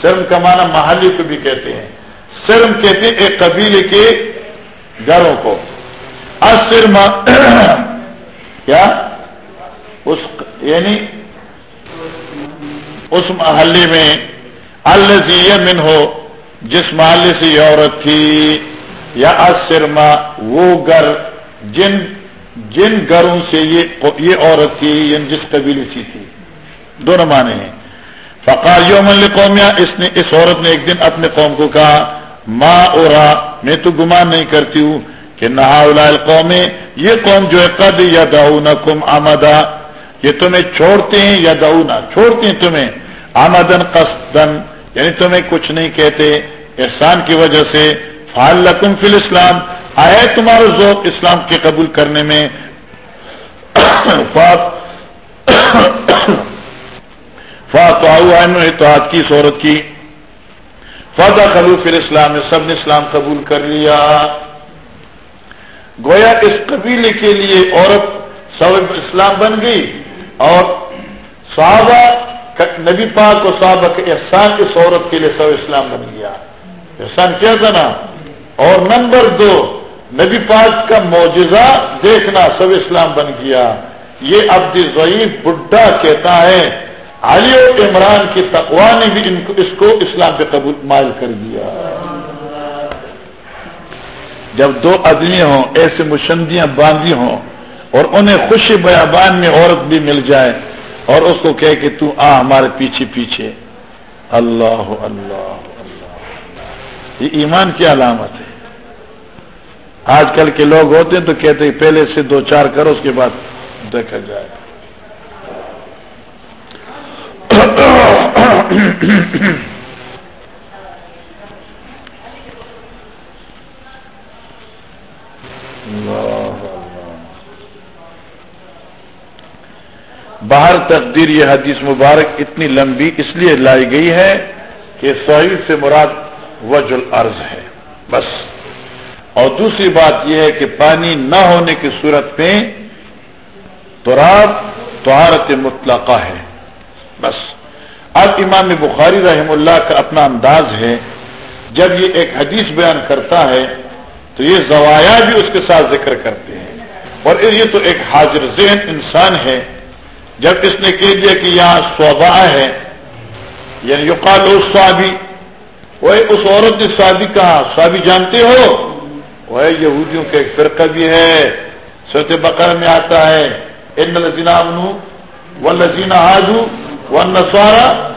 سرم کا معنی محلی کو بھی کہتے ہیں۔ سرم کہتے ہیں ایک قبیلے کے گھروں کو۔ کیا؟ اس یعنی اس محلے میں الزی ہو جس محلے سے یہ عورت تھی، یا اسرما وہ گھر، جن جن گھروں سے یہ عورت تھی یعنی جس قبیلے سے تھی۔ دونوں معنی ہیں۔ فقار یوم قومیا اس نے اس عورت نے ایک دن اپنے قوم کو کہا، ماں اور میں تو گمان نہیں کرتی ہوں کہ نہا قوم یہ قوم جو ہے قد یا داؤنا کم آمدا یہ تمہیں چھوڑتے ہیں یا داؤنا چھوڑتے ہیں تمہیں آمدن قصدن یعنی تمہیں کچھ نہیں کہتے، احسان کی وجہ سے فال لکم فل اسلام آئے تمہارا ذوق اسلام کے قبول کرنے میں؟ فات اتحاد کی، صورت کی۔ فاطا خلو فل اسلام سب نے اسلام قبول کر لیا۔ گویا اس قبیلے کے لیے عورت سب اسلام بن گئی اور صحابہ نبی پاک و صحابہ کے احسان اس عورت کے لیے سب اسلام بن گیا۔ احسان کیا تھا نا؟ اور نمبر دو، نبی پاک کا معجزہ دیکھنا سب اسلام بن گیا۔ یہ عبد ضعیف بڈھا کہتا ہے، علی و عمران کی تقوا نے بھی اس کو اسلام پہ قبول مائل کر دیا۔ جب دو آدمی ہوں، ایسے مشندیاں باندھی ہوں اور انہیں خوشی بیابان میں عورت بھی مل جائے اور اس کو کہے کہ تو آ ہمارے پیچھے پیچھے۔ اللہ اللہ اللہ۔ یہ ایمان کی علامت ہے۔ آج کل کے لوگ ہوتے ہیں تو کہتے ہیں پہلے سے دو چار کرو اس کے بعد دیکھا جائے۔ باہر تقدیر یہ حدیث مبارک اتنی لمبی اس لیے لائی گئی ہے کہ سہیل سے مراد وج العرض ہے، بس۔ اور دوسری بات یہ ہے کہ پانی نہ ہونے کی صورت میں تراب طہارت مطلقہ ہے، بس۔ اب امام بخاری رحم اللہ کا اپنا انداز ہے، جب یہ ایک حدیث بیان کرتا ہے تو یہ زوایا بھی اس کے ساتھ ذکر کرتے ہیں۔ اور یہ تو ایک حاضر ذہن انسان ہے۔ جب اس نے کہہ دیا کہ یہاں سوبا ہے یعنی یقال سوابی وہ اس عورت نے شادی کہا شادی جانتے ہو؟ وہ یہودیوں کا ایک فرقہ بھی ہے۔ سوچ بکر میں آتا ہے، ان لذینا و لذینا آجو و نسوارا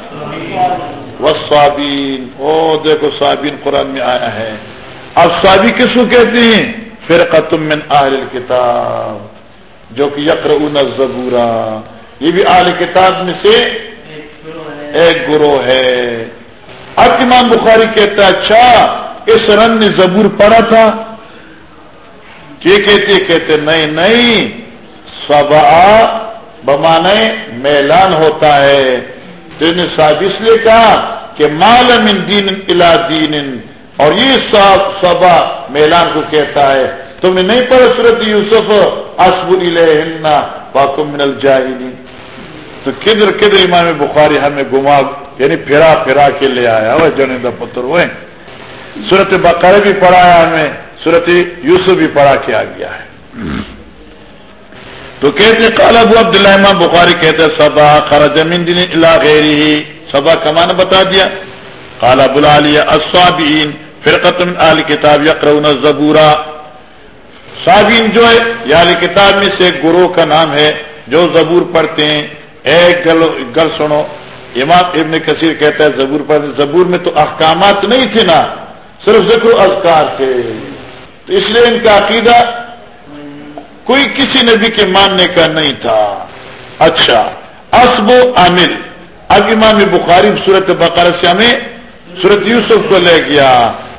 و سوابین او دیکھو سوابین قرآن میں آیا ہے۔ اب سابی کس کو کہتے ہیں؟ فرقہ من اہل کتاب جو کہ یکر زبورا یہ بھی اہل کتاب میں سے ایک گروہ ہے۔ اب امام بخاری کہتا ہے اچھا اس رن نے زبور پڑھا تھا۔ کہ کہتے کہتے نہیں نہیں سبا بمانے میلان ہوتا ہے۔ تو نے صاحب اس لیے کہا کہ مالم ان دین الا دین۔ اور یہ سبا میلان کو کہتا ہے تم نے نہیں پڑھا صورت یوسف؟ اسب النا باقم من الجاہلین۔ تو کدھر کدھر امام بخاری ہمیں گما یعنی پھرا پھرا کے لے آیا۔ وہ جو پتر وہ صورت بقرہ بھی پڑھایا ہمیں صورت یوسف بھی پڑھا کے آ گیا ہے۔ تو کہتے کال ابو عبداللہ، امام بخاری کہتے سبا خرا زمین دن غیری ہی سبا کمان بتا دیا۔ کالا بلا لیا اصابین فرقت من آل کتاب یقرون زبورا صابین جو ہے یا کتاب میں سے گروہ کا نام ہے، جو زبور پڑھتے ہیں۔ ایک گل گل سنو، امام ابن کثیر کہتا ہے زبور پر زبور میں تو احکامات نہیں تھے نا، صرف ذکر اذکار تھے۔ تو اس لیے ان کا عقیدہ کوئی کسی نبی کے ماننے کا نہیں تھا۔ اچھا اسب و عامل۔ اب امام بخاری صورت بقر سے ہمیں صورت یوسف کو لے گیا۔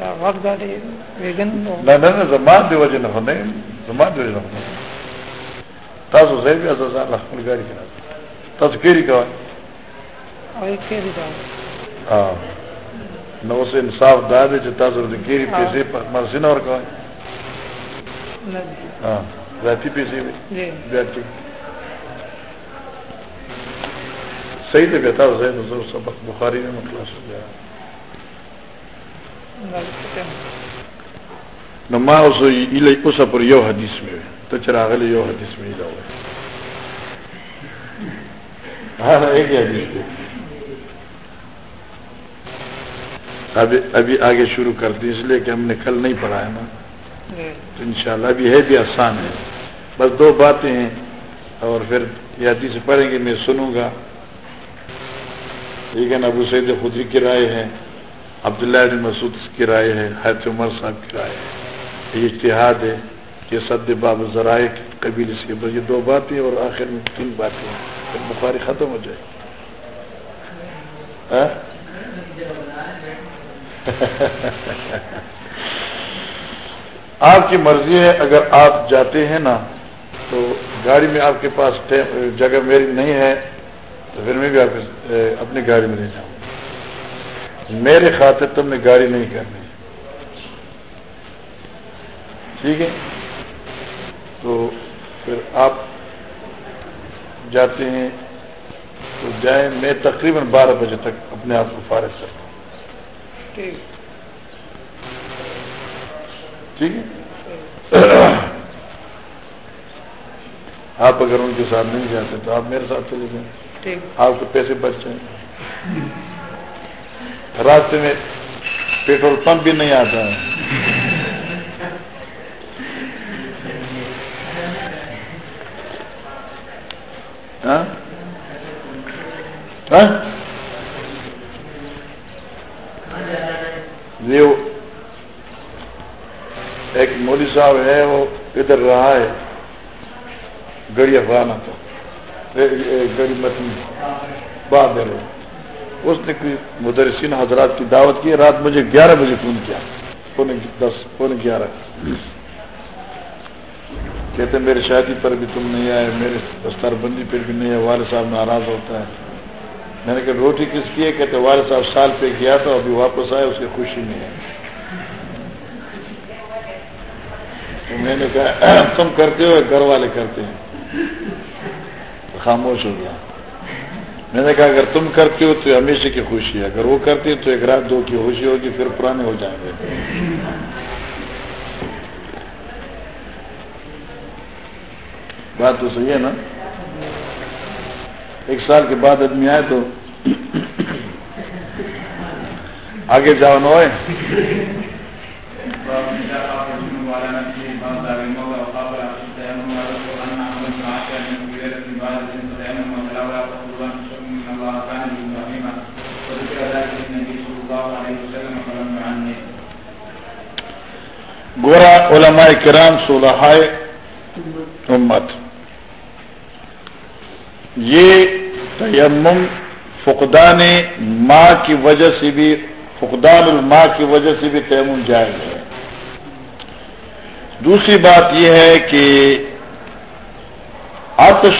مراج زمان دی وجہ نہ ہونے زمان دی وجہ نہ ہونے تاسو زه بیا ځان له خپل ګاډي کې تاسو کېری کوئ؟ او کېری کوئ. ها نو اوس انصاف دا دی چې تاسو د کېری پیسې په مرسینه ور کوئ نه ها ذاتی پیسې بیا ټیک. صحیح دی بیا تاسو زه نو سبق بخاری میں مخلاص گیا نو ما اوس ایله پر یو حدیث مې تو چراغل یو حدیث میں جاؤ ہاں ایک حدیث ابھی ابھی آگے شروع کر دی اس لیے کہ ہم نے کل نہیں پڑھا ہے نا. تو انشاءاللہ ابھی ہے بھی آسان ہے. بس دو باتیں ہیں اور پھر یہ حدیث پڑھیں گے، میں سنوں گا. ٹھیک ہے نا، ابو سید خدری کی رائے ہے۔ عبداللہ بن مسعود کی رائے ہے حید عمر صاحب کی رائے ہے۔ یہ اشتہاد ہے یہ سد باب ذرائع قبیل سے بس یہ دو باتیں اور آخر میں تین باتیں پھر بخاری ختم ہو جائے۔ ہاں؟ آپ کی مرضی ہے، اگر آپ جاتے ہیں نا، تو گاڑی میں آپ کے پاس جگہ میری نہیں ہے، تو پھر میں بھی آپ اپنی گاڑی میں لے جاؤں۔ میرے خاطر تم نے گاڑی نہیں کرنی۔ ٹھیک ہے؟ تو پھر آپ جاتے ہیں تو جائیں میں تقریباً بارہ بجے تک اپنے آپ کو فارغ کرتا ہوں۔ ٹھیک۔ ہے؟ آپ اگر ان کے ساتھ نہیں جاتے تو آپ میرے ساتھ چلے جائیں۔ آپ کو پیسے بچ جائیں۔ راستے میں پیٹرول پمپ بھی نہیں آتا ہے۔ ہاں؟ ہاں؟ ایک مودی صاحب ہے، وہ ادھر رہا ہے۔ گڑی افغانہ تو۔ گڑی متنی بہادر ہے اس نے مدرسین حضرات کی دعوت کی، رات مجھے گیارہ بجے فون کیا۔ پونے دس پونے گیارہ۔ کہتے میری شادی پر بھی تم نہیں آئے، میرے دستار بندی پر بھی نہیں ہے والد صاحب ناراض ہوتا ہے۔ میں نے کہا، روٹی کس کی ہے؟ کہتے والد صاحب سال پہ کیا تھا، ابھی واپس آئے اس کی خوشی نہیں ہے۔ تو میں نے کہا تم کرتے ہو، گھر والے کرتے ہیں۔ خاموش ہو گیا۔ میں نے کہا، اگر تم کرتے ہو تو ہمیشہ کی خوشی ہے، اگر وہ کرتی تو ایک رات دو کی خوشی ہوگی، پھر پرانے ہو جائیں گے. بات تو صحیح ہے نا؟ ایک سال کے بعد آدمی آئے تو آگے جاؤ نوئے گورا علماء کرام صلحاء امت۔ یہ تیمم فقدان ماں کی وجہ سے بھی، فقدان الماں کی وجہ سے بھی تیمم جائز ہے۔ دوسری بات یہ ہے کہ آتش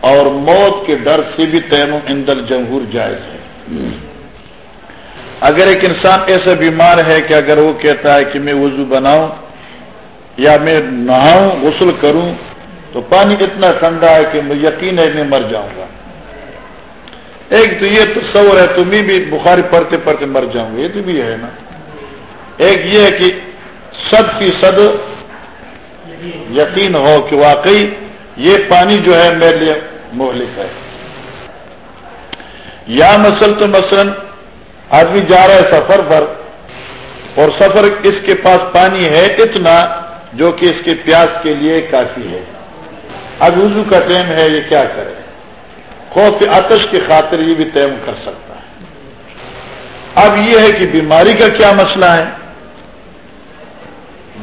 اور موت کے ڈر سے بھی تیمم اندر جمہور جائز ہے۔ اگر ایک انسان ایسا بیمار ہے کہ اگر وہ کہتا ہے کہ میں وضو بناؤں یا میں نہاؤں، غسل کروں، تو پانی اتنا ٹھنڈا ہے کہ میں یقین ہے میں مر جاؤں گا۔ ایک تو یہ تصور ہے، تو میں بھی بخاری پڑھتے پڑھتے مر جاؤں گا، یہ تو بھی ہے نا۔ ایک یہ ہے کہ صد فیصد یقین ہو کہ واقعی یہ پانی جو ہے میرے لیے مہلک ہے۔ یا مسل تو مثلاً آدمی جا رہا ہے سفر پر اور سفر اس کے پاس پانی ہے اتنا جو کہ اس کے پیاس کے لیے کافی ہے۔ اب وضو کا ٹائم ہے، یہ کیا کرے؟ خوف آتش کی خاطر یہ بھی تیم کر سکتا ہے۔ اب یہ ہے کہ بیماری کا کیا مسئلہ ہے؟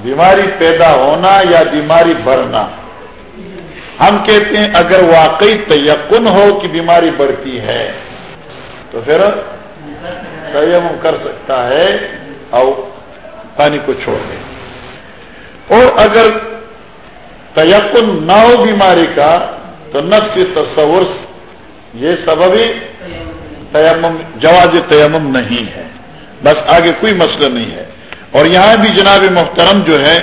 بیماری پیدا ہونا یا بیماری بڑھنا؟ ہم کہتے ہیں اگر واقعی تیقن ہو کہ بیماری بڑھتی ہے تو پھر تیم کر سکتا ہے اور پانی کو چھوڑ دے۔ اور اگر تیقن نہ ہو بیماری کا، تو نفس تصور یہ سبب تیمم، جواز تیمم نہیں ہے۔ بس آگے کوئی مسئلہ نہیں ہے۔ اور یہاں بھی جناب محترم جو ہے،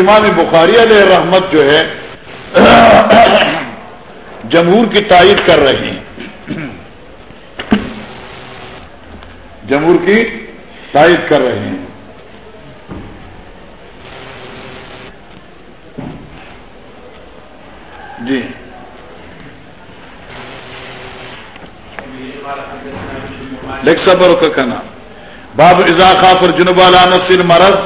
امام بخاری علیہ رحمت جو ہے، جمہور کی تائید کر رہے ہیں۔ جمہور کی تائید کر رہے ہیں۔ جی۔ لیک صبر کا کہنا۔ باب اضافہ پر جنوب نفس مرض۔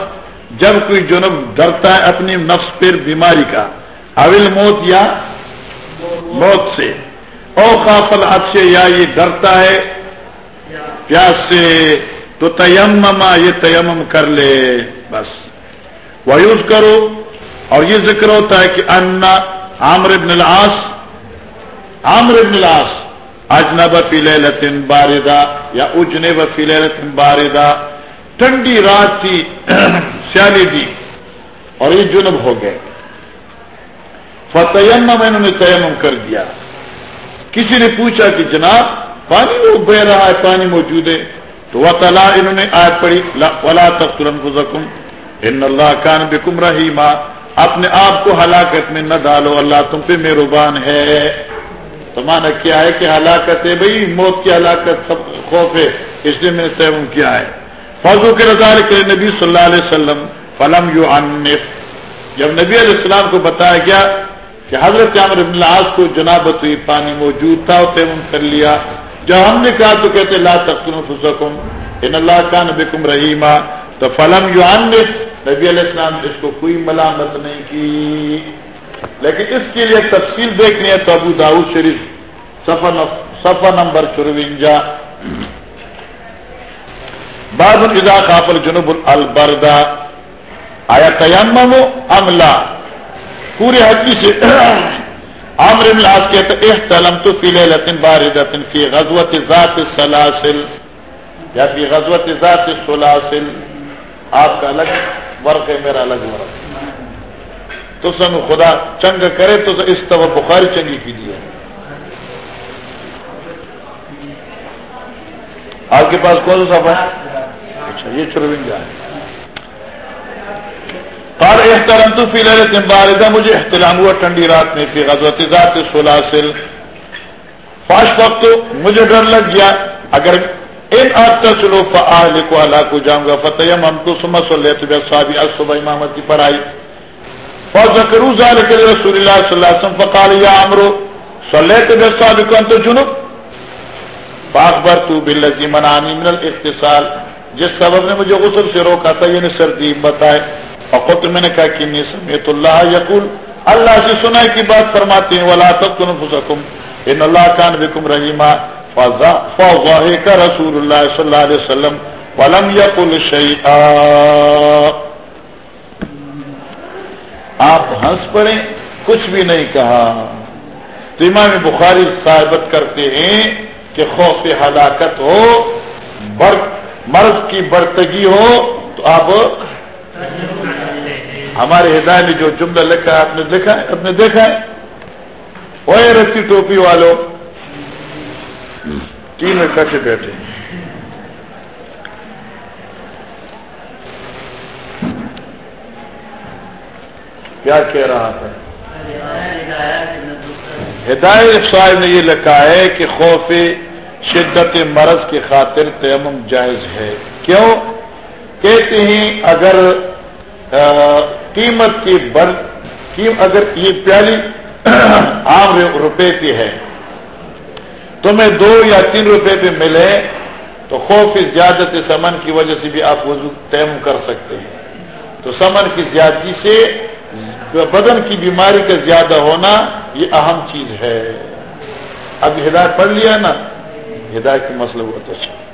جب کوئی جنوب ڈرتا ہے اپنی نفس پر بیماری کا۔ اول موت یا موت سے۔ او قافل سے یا یہ ڈرتا ہے۔ پیاس سے تو تیمما، یہ تیمم کر لے، بس۔ وہ یوز کرو اور یہ ذکر ہوتا ہے کہ انا عامر ابن العاص، عامر ابن العاص، اجنب فی لیلت باردہ یا اجنے فی لیلت باردہ، ٹھنڈی رات تھی، سیالی دی، اور یہ جنب ہو گئے۔ فتیم میں انہوں نے تیمم کر دیا۔ کسی نے پوچھا کہ جناب پانی وہ بہ رہا ہے، پانی موجود ہے۔ تو وہ تلا انہوں نے آج پڑی ولا تب ترنت ان اللہ کان بکم رہی ماں اپنے آپ کو ہلاکت میں نہ ڈالو، اللہ تم پہ مہربان ہے۔ تو مانا کیا ہے کہ ہلاکت ہے؟ بھائی موت کی ہلاکت سب خوف ہے، اس لیے میں نے تعین کیا ہے۔ فضو کے رضا کے نبی صلی اللہ علیہ وسلم۔ فلم یو جب نبی علیہ السلام کو بتایا گیا کہ حضرت عامر ابن العاص کو جنابت ہوئی پانی موجود تھا تعین کر لیا۔ جب ہم نے کہا تو کہتے لا تختن فسکم ان اللہ کان بکم رحیمہ تو فلم یو نبی علیہ السلام اس کو کوئی ملامت نہیں کی۔ لیکن اس کے لیے تفصیل دیکھنی ہے تو ابو داؤد شریف صفا نمبر چروینجا بعد الدا خافل جنوب البردا آیا تیمم املا پورے حقی سے عامر بن العاص کہتے احتلم تو فی لیلۃ باردۃ فی غزوۃ ذات السلاسل یا فی غزوۃ ذات السلاسل آپ کا الگ ورق ہے، میرا الگ ورق۔ تو سن خدا چنگ کرے تو اس طرح بخاری چنگی کیجیے۔ آپ کے پاس کون سا ہے؟ اچھا یہ چروجا ہے۔ اور احترام تو فی الحال مجھے احترام ہوا ٹھنڈی رات میں تھی غزوت ذات سلاسل پانچ وقت مجھے ڈر لگ گیا۔ اگر ان آتا چلو فعال کو اللہ کو جاؤں گا فتح ہم کو سمجھ سو لیتے صحابی آج صبح امامت کی پڑھائی فوج کرو رسول اللہ صلی اللہ علیہ وسلم، فقال یا امرو صلیت صحابی کو انت جنوب باخبر تو بلزی منانی من الاتصال جس سبب نے مجھے غسل سے روکا تھا یہ یعنی سردی، بتائے۔ اور میں نے کہا کہ نہیں سمیت اللہ یقول، اللہ سے سنا کی بات فرماتے ہیں، ولا تب تم ان اللہ کان بکم رحیمہ کا رسول اللہ صلی اللہ علیہ وسلم، ولم یقل شیئا۔ آپ ہنس پڑے کچھ بھی نہیں کہا۔ تو امام بخاری صاحبت کرتے ہیں کہ خوف ہلاکت ہو مرض کی برتگی ہو، تو آپ ہمارے ہدایت میں جو جملہ لکھا ہے، آپ نے دیکھا ہے، آپ نے دیکھا ہے۔ وہ رسی ٹوپی والوں تین کٹے بیٹھے۔ کیا کہہ رہا تھا؟ ہدایت صاحب نے یہ لکھا ہے کہ خوف شدت مرض کی خاطر تیمم جائز ہے۔ کیوں؟ کہتے ہیں، اگر قیمت کی بر اگر یہ پیالی عام روپے کی ہے، تمہیں دو یا تین روپے پہ ملے تو خوف کی زیادت سمن کی وجہ سے بھی آپ وضو تیم کر سکتے ہیں۔ تو سمن کی زیادتی سے بدن کی بیماری کا زیادہ ہونا یہ اہم چیز ہے۔ اب ہدایت پڑھ لیا نا؟ ہدایت کا مسئلہ بہت اچھا۔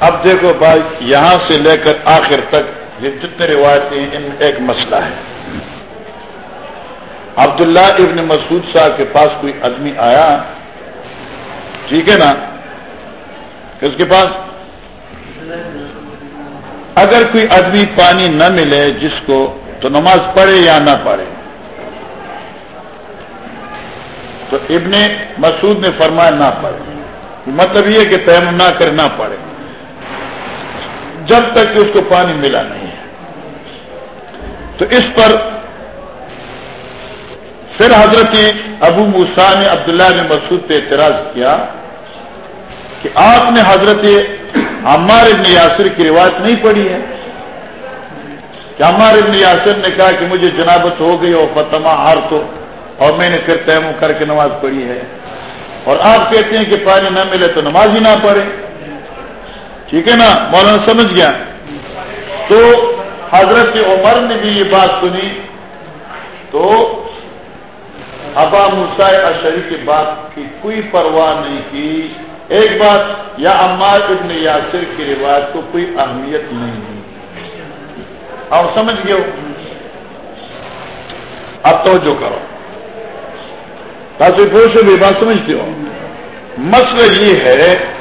اب دیکھو بھائی، یہاں سے لے کر آخر تک یہ جتنے روایتیں ہیں، ان ایک مسئلہ ہے۔ عبداللہ ابن مسعود صاحب کے پاس کوئی آدمی آیا؟ ٹھیک ہے نا؟ کس کے پاس؟ اگر کوئی آدمی پانی نہ ملے جس کو، تو نماز پڑھے یا نہ پڑھے؟ تو ابن مسعود نے فرمایا نہ پڑھے۔ مطلب یہ کہ تیم نہ کر نہ پڑے جب تک کہ اس کو پانی ملا نہیں ہے۔ تو اس پر پھر حضرت ابو موسا نے عبداللہ نے مسعود پہ اعتراض کیا کہ آپ نے حضرت عمار ابن یاسر کی روایت نہیں پڑھی ہے۔ کہ عمار ابن یاسر نے کہا کہ مجھے جنابت ہو گئی اور فتما ہار تو اور میں نے پھر تیم کر کے نماز پڑھی ہے۔ اور آپ کہتے ہیں کہ پانی نہ ملے تو نماز ہی نہ پڑھے ٹھیک ہے نا؟ مولانا سمجھ گیا؟ تو حضرت عمر نے بھی یہ بات سنی۔ تو ابا مسائے اشری کی بات کی کوئی پرواہ نہیں کی۔ ایک بات، یا عمار ابن یاسر کی روایت کو کوئی اہمیت نہیں دی۔ آپ سمجھ گئے ہو؟ اب توجہ کرو۔ تاکہ پوچھ بھی، بات سمجھتے ہو۔ مسئلہ یہ ہے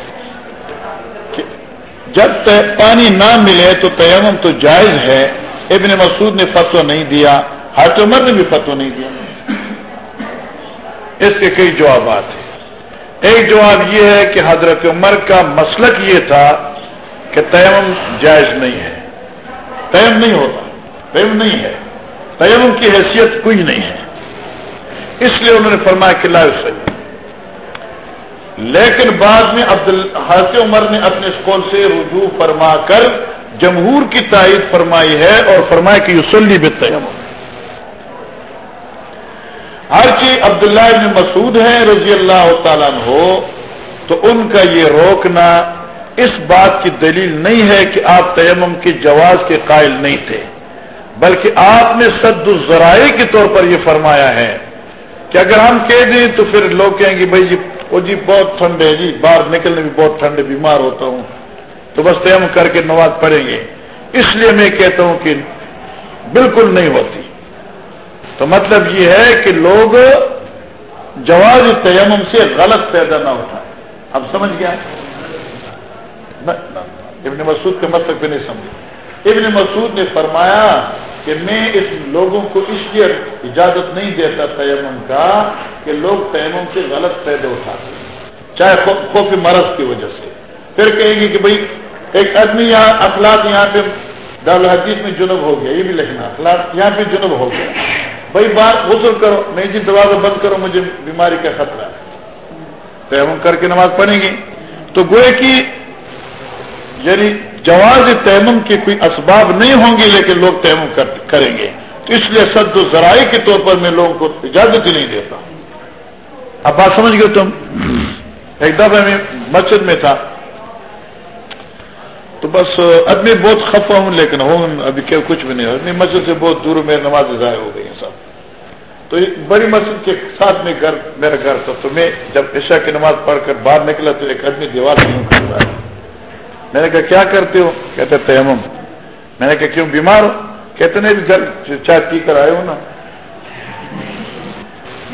جب پانی نہ ملے تو تیمم تو جائز ہے۔ ابن مسعود نے فتو نہیں دیا ہر عمر نے بھی فتو نہیں دیا۔ اس کے کئی جوابات ہیں۔ ایک جواب یہ ہے کہ حضرت عمر کا مسلک یہ تھا کہ تیم جائز نہیں ہے۔ تیم نہیں ہوتا تیم نہیں ہے۔ تیم کی حیثیت کوئی نہیں ہے۔ اس لیے انہوں نے فرمایا کہ لا صحیح لیکن بعد میں عبد حضرت عمر نے اپنے اسکول سے رجوع فرما کر جمہور کی تائید فرمائی ہے اور فرمایا کہ یوسلی بھی تیم ہر چیز عبداللہ ابن مسعود ہیں رضی اللہ تعالیٰ ہو تو ان کا یہ روکنا اس بات کی دلیل نہیں ہے کہ آپ تیمم کی جواز کے قائل نہیں تھے، بلکہ آپ نے صد الزرائع کے طور پر یہ فرمایا ہے کہ اگر ہم کہہ دیں تو پھر لوگ کہیں گے بھائی جی وہ جی بہت ٹھنڈ ہے جی باہر نکلنے بھی بہت ٹھنڈ ہے بیمار ہوتا ہوں۔ تو بس تیم کر کے نماز پڑھیں گے۔ اس لیے میں کہتا ہوں کہ بالکل نہیں ہوتی۔ تو مطلب یہ ہے کہ لوگ جواز تیمم سے غلط پیدا نہ ہوتا۔ اب سمجھ گیا؟ ابن مسعود کے مطلب بھی نہیں سمجھ ابن مسعود نے فرمایا کہ میں اس لوگوں کو اس لیے اجازت نہیں دیتا تیمم کا کہ لوگ تیمم سے غلط پیدا اٹھاتے ہیں۔ چاہے خوف مرض کی وجہ سے۔ پھر کہیں گے کہ بھائی، ایک آدمی یہاں اخلاق یہاں پہ دار حدیث میں جنب ہو گیا، یہ بھی لکھنا، اخلاق یہاں پہ جنب ہو گیا۔ بھائی، بات غسل کرو نہیں جی دروازہ بند کرو، مجھے بیماری کا خطرہ ہے۔ تیمم کر کے نماز پڑھیں گے۔ تو گوئے کی یعنی جواز تیمم کے کوئی اسباب نہیں ہوں گے لیکن لوگ تیمم کریں گے۔ تو اس لیے سد و ذرائع کے طور پر میں لوگوں کو اجازت ہی نہیں دیتا۔ اب بات سمجھ گئے تم؟ ایک دفعہ میں مسجد میں تھا۔ تو بس ادمی بہت خفا ہوں لیکن ہوں، ابھی کہ کچھ بھی نہیں۔ ہو مسجد سے بہت دور میں نماز ضائع ہو گئی ہیں سب۔ تو بڑی مسجد کے ساتھ میں گھر میرا گھر تھا۔ تو میں جب عشاء کی نماز پڑھ کر باہر نکلا تو ایک آدمی دیوار نہیں کر رہا ہے میں نے کہا، کیا کرتے ہو؟ کہتے تیمم. میں نے کہا، کیوں بیمار ہو؟ کہتے نہیں گھر چائے پی کر آئے ہو نا.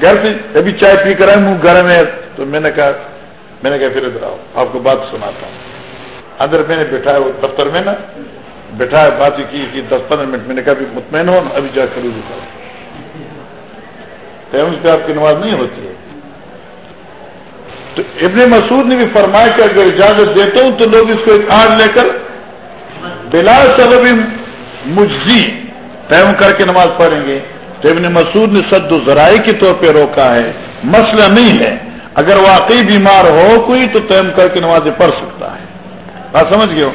گھر سے ابھی چائے پی کر آئے ہوں گھر میں تو میں نے کہا، میں نے کہا، پھر ادھر آؤ، آپ کو بات سناتا ہوں. اندر میں نے بٹھایا وہ دفتر میں نا، بٹھایا، بات کی کہ دس پندرہ منٹ میں نے کہا مطمئن ہو نا، ابھی جا کر تیمم پہ آپ کی نماز نہیں ہوتی ہے۔ تو ابن مسعود نے بھی فرمایا کہ اگر اجازت دیتا ہوں تو لوگ اس کو ایک آڑ لے کر بلا سبب مجزی تیم کر کے نماز پڑھیں گے۔ تو ابن مسعود نے سد و ذرائع کے طور پہ روکا ہے۔ مسئلہ نہیں ہے۔ اگر واقعی بیمار ہو کوئی تو تیم کر کے نمازیں پڑھ سکتا ہے۔ بات سمجھ گئے ہو؟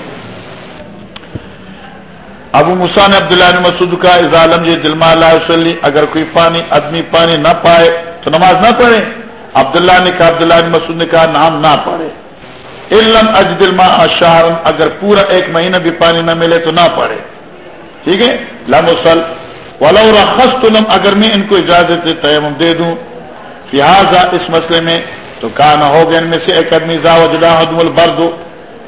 ابو مسان عبداللہ مسعود کا اظالم جی دلما اللہ وسلی اگر کوئی پانی، آدمی پانی نہ پائے تو نماز نہ پڑھے۔ عبداللہ نے کہا، عبداللہ مسعود نے کہا، نام نہ پڑھے۔ علم اجدل ما اشار اگر پورا ایک مہینہ بھی پانی نہ ملے تو نہ پڑھے۔ ٹھیک ہے؟ لمسل ولو رخص تلم اگر میں ان کو اجازت تیمم دے دوں۔ لہٰذا اس مسئلے میں تو کہا نہ ہوگا، ان میں سے ایک آدمی زا وجلا البرد،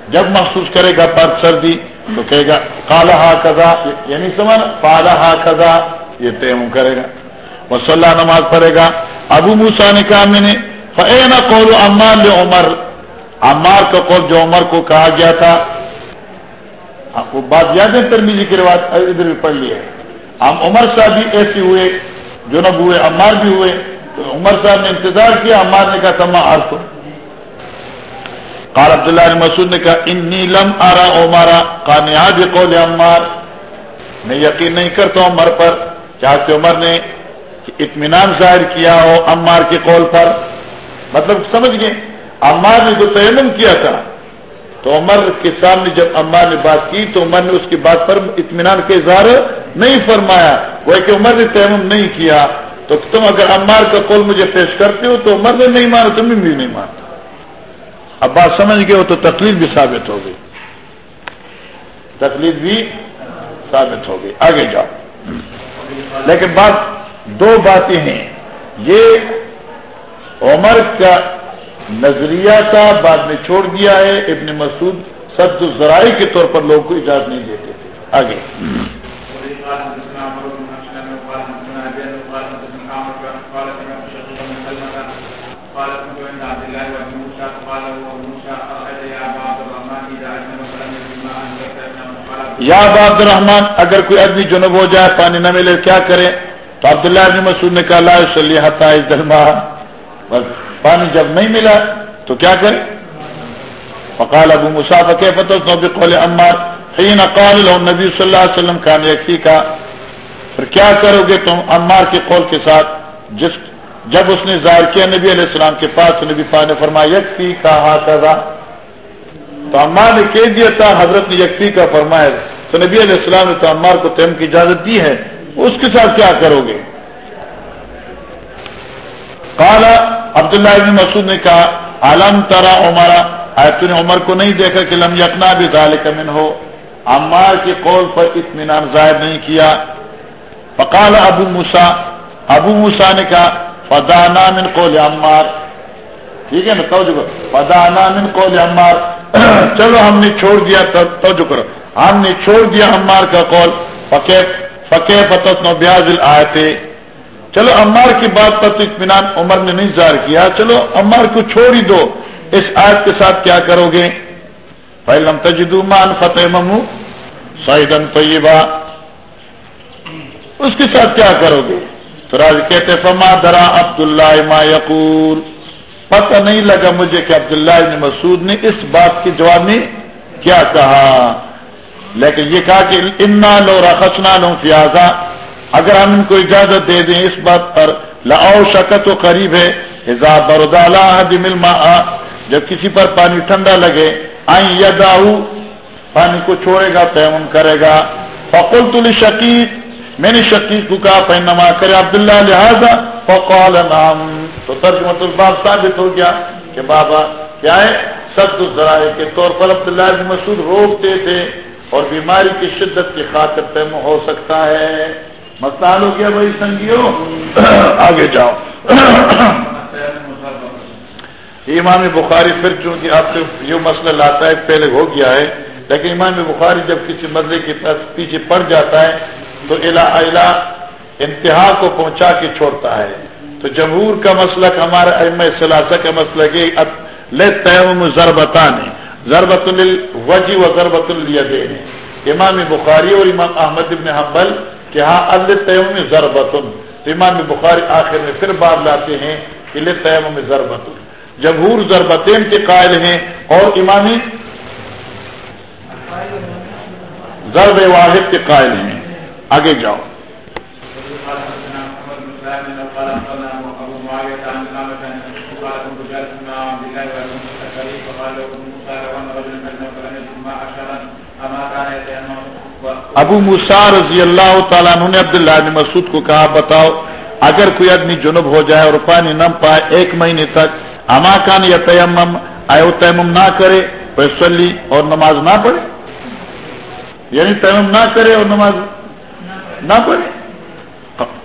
جب محسوس کرے گا برد سردی، تو کہے گا کالا ہا کزا یعنی سمجھ پالا ہا کزا یہ تیمم کرے گا۔ مسلح نماز پڑھے گا۔ ابو موسا نے کہا میں نے نہ قول عمار عمر۔ عمار کا قول جو عمر کو کہا گیا تھا۔ آپ کو بات یاد ہے ترمیزی کی روایت، ادھر بھی پڑھ لی ہے ہم عمر صاحب بھی ایسے ہوئے، جنب ہوئے، عمار بھی ہوئے۔ تو عمر صاحب نے انتظار کیا، عمار نے کہا تھا ماں آر قال عبداللہ مسعود نے کہا ان نیلم آرا عمارا کامیاب قول عمار۔ میں یقین نہیں کرتا عمر پر چاہتے عمر نے اطمینان ظاہر کیا ہو عمار کے قول پر۔ مطلب سمجھ گئے؟ عمار نے جو تیمم کیا تھا، تو عمر کے سامنے جب عمار نے بات کی، تو عمر نے اس کی بات پر اطمینان کا اظہار نہیں فرمایا۔ وہ کہ عمر نے تیمم نہیں کیا، تو تم اگر عمار کا قول مجھے پیش کرتے ہو، تو عمر نے نہیں مانا، تم بھی نہیں مانتا اب بات سمجھ گئے ہو تو تکلیف بھی ثابت ہو گئی۔ تکلیف بھی ثابت ہو گئی۔ آگے جاؤ۔ لیکن بات دو باتیں ہیں۔ یہ عمر کا نظریہ تھا، بعد میں چھوڑ دیا ہے۔ ابن مسعود سد ذرائع کے طور پر لوگوں کو اجازت نہیں دیتے تھے۔ آگے۔ یا عبد الرحمان اگر کوئی آدمی جنوب ہو جائے، پانی نہ ملے، کیا کرے؟ تو عبداللہ ابن مسعود نے کہا، لا صلیحت بس پانی جب نہیں ملا تو کیا کرے؟ فقال ابو مساف کے فتح قول عمار حین قال له نبی صلی اللہ علیہ وسلم کا یکفی کا. پھر کیا کرو گے تم عمار کے قول کے ساتھ؟ جس جب اس نے ظاہر کیا نبی علیہ السلام کے پاس نبی پا نے فرمایا، یکفی کا ہا تو عمار نے کہہ دیا تھا، حضرت نے یکفی کا فرمایا تو نبی علیہ السلام نے تو عمار کو تیم کی اجازت دی ہے۔ اس کے ساتھ کیا کرو گے؟ کالا عبداللہ ابن مسعود نے کہا عالم ترا عمرا آئے نے عمر کو نہیں دیکھا کہ لم یقنا بھی ظال ہو عمار کے قول پر اطمینان ظاہر نہیں کیا۔ فقال ابو مسا ابو مسا نے کہا پدانا من قول عمار۔ ٹھیک ہے نا؟ توجہ پدانا من قول عمار۔ چلو ہم نے چھوڑ دیا، توجہ کرو۔ ہم نے چھوڑ دیا عمار کا قول۔ فقے فقے فتس نو بیاض آئے تھے چلو عمار کی بات پر تو اطمینان عمر نے نہیں ظاہر کیا۔ چلو عمار کو چھوڑ ہی دو۔ اس آیت کے ساتھ کیا کرو گے؟ پہلم تجدو مان فتح ممو سعیدن طیبہ اس کے ساتھ کیا کرو گے؟ تو راج کہتے فما درا عبداللہ ما یقول پتہ نہیں لگا مجھے کہ عبداللہ ابن مسعود نے اس بات کے جواب میں کیا کہا۔ لیکن یہ کہا کہ انا لو رخصنا لوں فیاضا اگر ہم ان کو اجازت دے دیں اس بات پر لاؤ شکت و قریب ہے بردالا مل جب کسی پر پانی ٹھنڈا لگے آئی یا پانی کو چھوڑے گا پیمن کرے گا۔ فقل تل شکیت میں نے شکیق کو کہا پہنما کرے عبداللہ لہٰذا۔ فقال نام تو ترجمت الباب ثابت ہو گیا کہ بابا کیا ہے؟ سد ذرائع کے طور پر عبداللہ بن مسعود روکتے تھے۔ اور بیماری کی شدت کی خاطر تیم ہو سکتا ہے۔ مسئلہ ہو گیا بھائی سنگیو؟ آگے جاؤ۔ امام بخاری پھر چونکہ آپ سے جو مسئلہ لاتا ہے، پہلے ہو گیا ہے۔ لیکن امام بخاری جب کسی مسئلے کے پیچھے پڑ جاتا ہے، تو الا الا انتہا کو پہنچا کے چھوڑتا ہے۔ تو جمہور کا مسلک ہمارا ام ثلاثہ کا مسلک لے تیم ضربتان۔ ضربت الوجی و ضربت الیدین امام بخاری اور امام احمد ابن حنبل کہ ہاں ال تیم ضربت امام بخاری آخر میں پھر بات لاتے ہیں کہ لے تیم ضربت جمہور ضربتین کے قائل ہیں اور امامی ضرب واحد کے قائل ہیں. آگے جاؤ. ابو مسار رضی اللہ تعالیٰ نے عبداللہ نے مسعود کو کہا، بتاؤ، اگر کوئی آدمی جنوب ہو جائے اور پانی نہ پائے ایک مہینے تک، اما کان یا تیمم آئے تیمم نہ کرے پیسلی اور نماز نہ پڑھے؟ یعنی تیمم نہ کرے اور نماز نہ پڑھے؟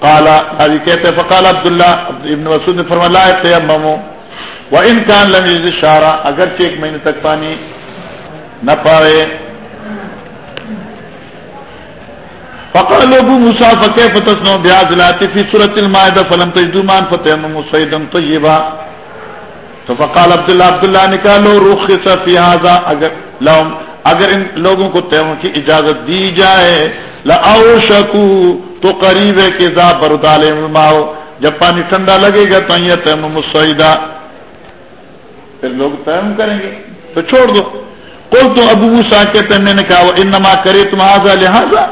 کالا ابھی کہتے فقال عبداللہ ابن مسعود نے فرمایا تیمم وہ ان کان لمیز اشارہ اگرچہ ایک مہینے تک پانی نہ پائے فقال ابو موسا فقہ فتسنو بیاض لاتی فی صورت المائدہ فلم تجدومان فتیمم سیدم طیبا تو فقال عبداللہ عبداللہ نے کہا، لو رخ فی هذا، اگر لهم اگر ان لوگوں کو تیمم کی اجازت دی جائے شکو تو قریب ہے کہ ذا بردال ماؤ جب پانی ٹھنڈا لگے گا، تو یہ تیم مسعیدہ پھر لوگ تیم کریں گے، تو چھوڑ دو۔ کل تو ابو موسا کہتے میں نے کہا وہ انما کرے تم آزا لہٰذا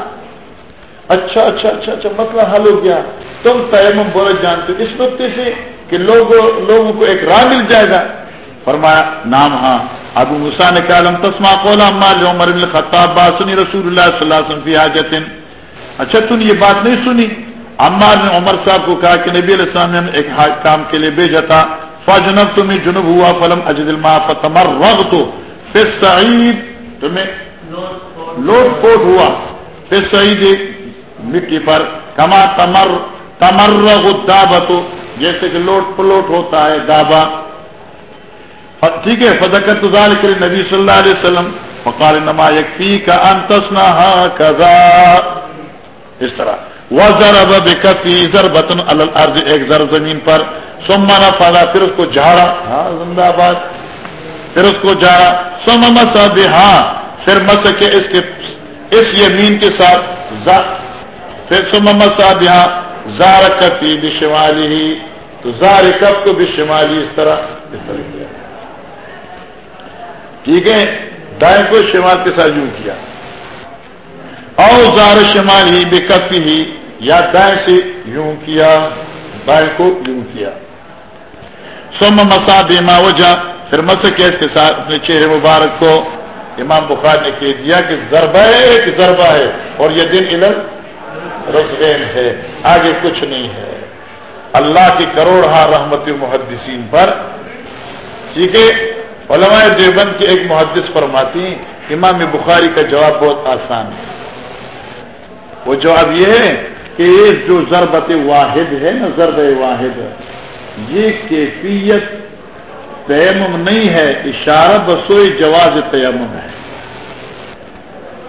اچھا اچھا اچھا اچھا مسئلہ حل ہو گیا۔ تم تیم بول جانتے اس نقطے سے کہ لوگوں لوگوں کو ایک راہ مل جائے گا۔ فرمایا نام ہاں۔ ابو مسا نے کہا، لم تسما قولا مال عمر بن الخطاب بات سنی رسول اللہ صلی اللہ علیہ وسلم فی حاجت۔ اچھا تم یہ بات نہیں سنی۔ عمار نے عمر صاحب کو کہا کہ نبی علیہ السلام نے ایک کام کے لیے بھیجا تھا۔ فجنب تمہیں جنوب ہوا، فلم اجد الماء فتمر رغ تو پھر سعید تمہیں لوٹ پوٹ ہوا۔ پھر سعید ایک مٹی پر، کما تمر تمر دابتو جیسے کہ لوٹ پلوٹ ہوتا ہے دابا۔ ٹھیک ہے فضکت کے نبی صلی اللہ علیہ وسلم۔ فقال نما یکفی کا انتسنا کذا اس طرح۔ وہ ضرب بکفی ضربتن الارض، ایک زر زمین پر۔ سمانا فادا پھر اس کو جھاڑا۔ ہاں زندہ آباد۔ پھر اس کو جھاڑا۔ سم مسا ہاں پھر مس کے اس کے، اس یمین کے ساتھ پھر سم مسا بہا زار کفی بشمالی ہی تو زار کب کو بشمالی اس طرح اس طرح ٹھیک ہے دائیں کو شمال کے ساتھ یوں کیا اوزار شمال ہی بے کفی ہی یا دائیں سے یوں کیا بائیں کو یوں کیا سم مسا بیما وجہ پھر مس کے کے ساتھ اپنے چہرے مبارک کو امام بخار نے کہہ دیا کہ ضربہ ہے ایک ضربہ ہے اور یہ دن علم رسین ہے، آگے کچھ نہیں ہے۔ اللہ کی کروڑ ہاں رحمت محدثین پر، ٹھیک ہے؟ علماء دیوبند کے ایک محدث فرماتی ہیں، امام بخاری کا جواب بہت آسان ہے۔ وہ جواب یہ ہے کہ جو ضربت واحد ہے نا، ضرب واحد، یہ کیفیت تیمم نہیں ہے، اشارہ بسوئی جواز تیمم ہے۔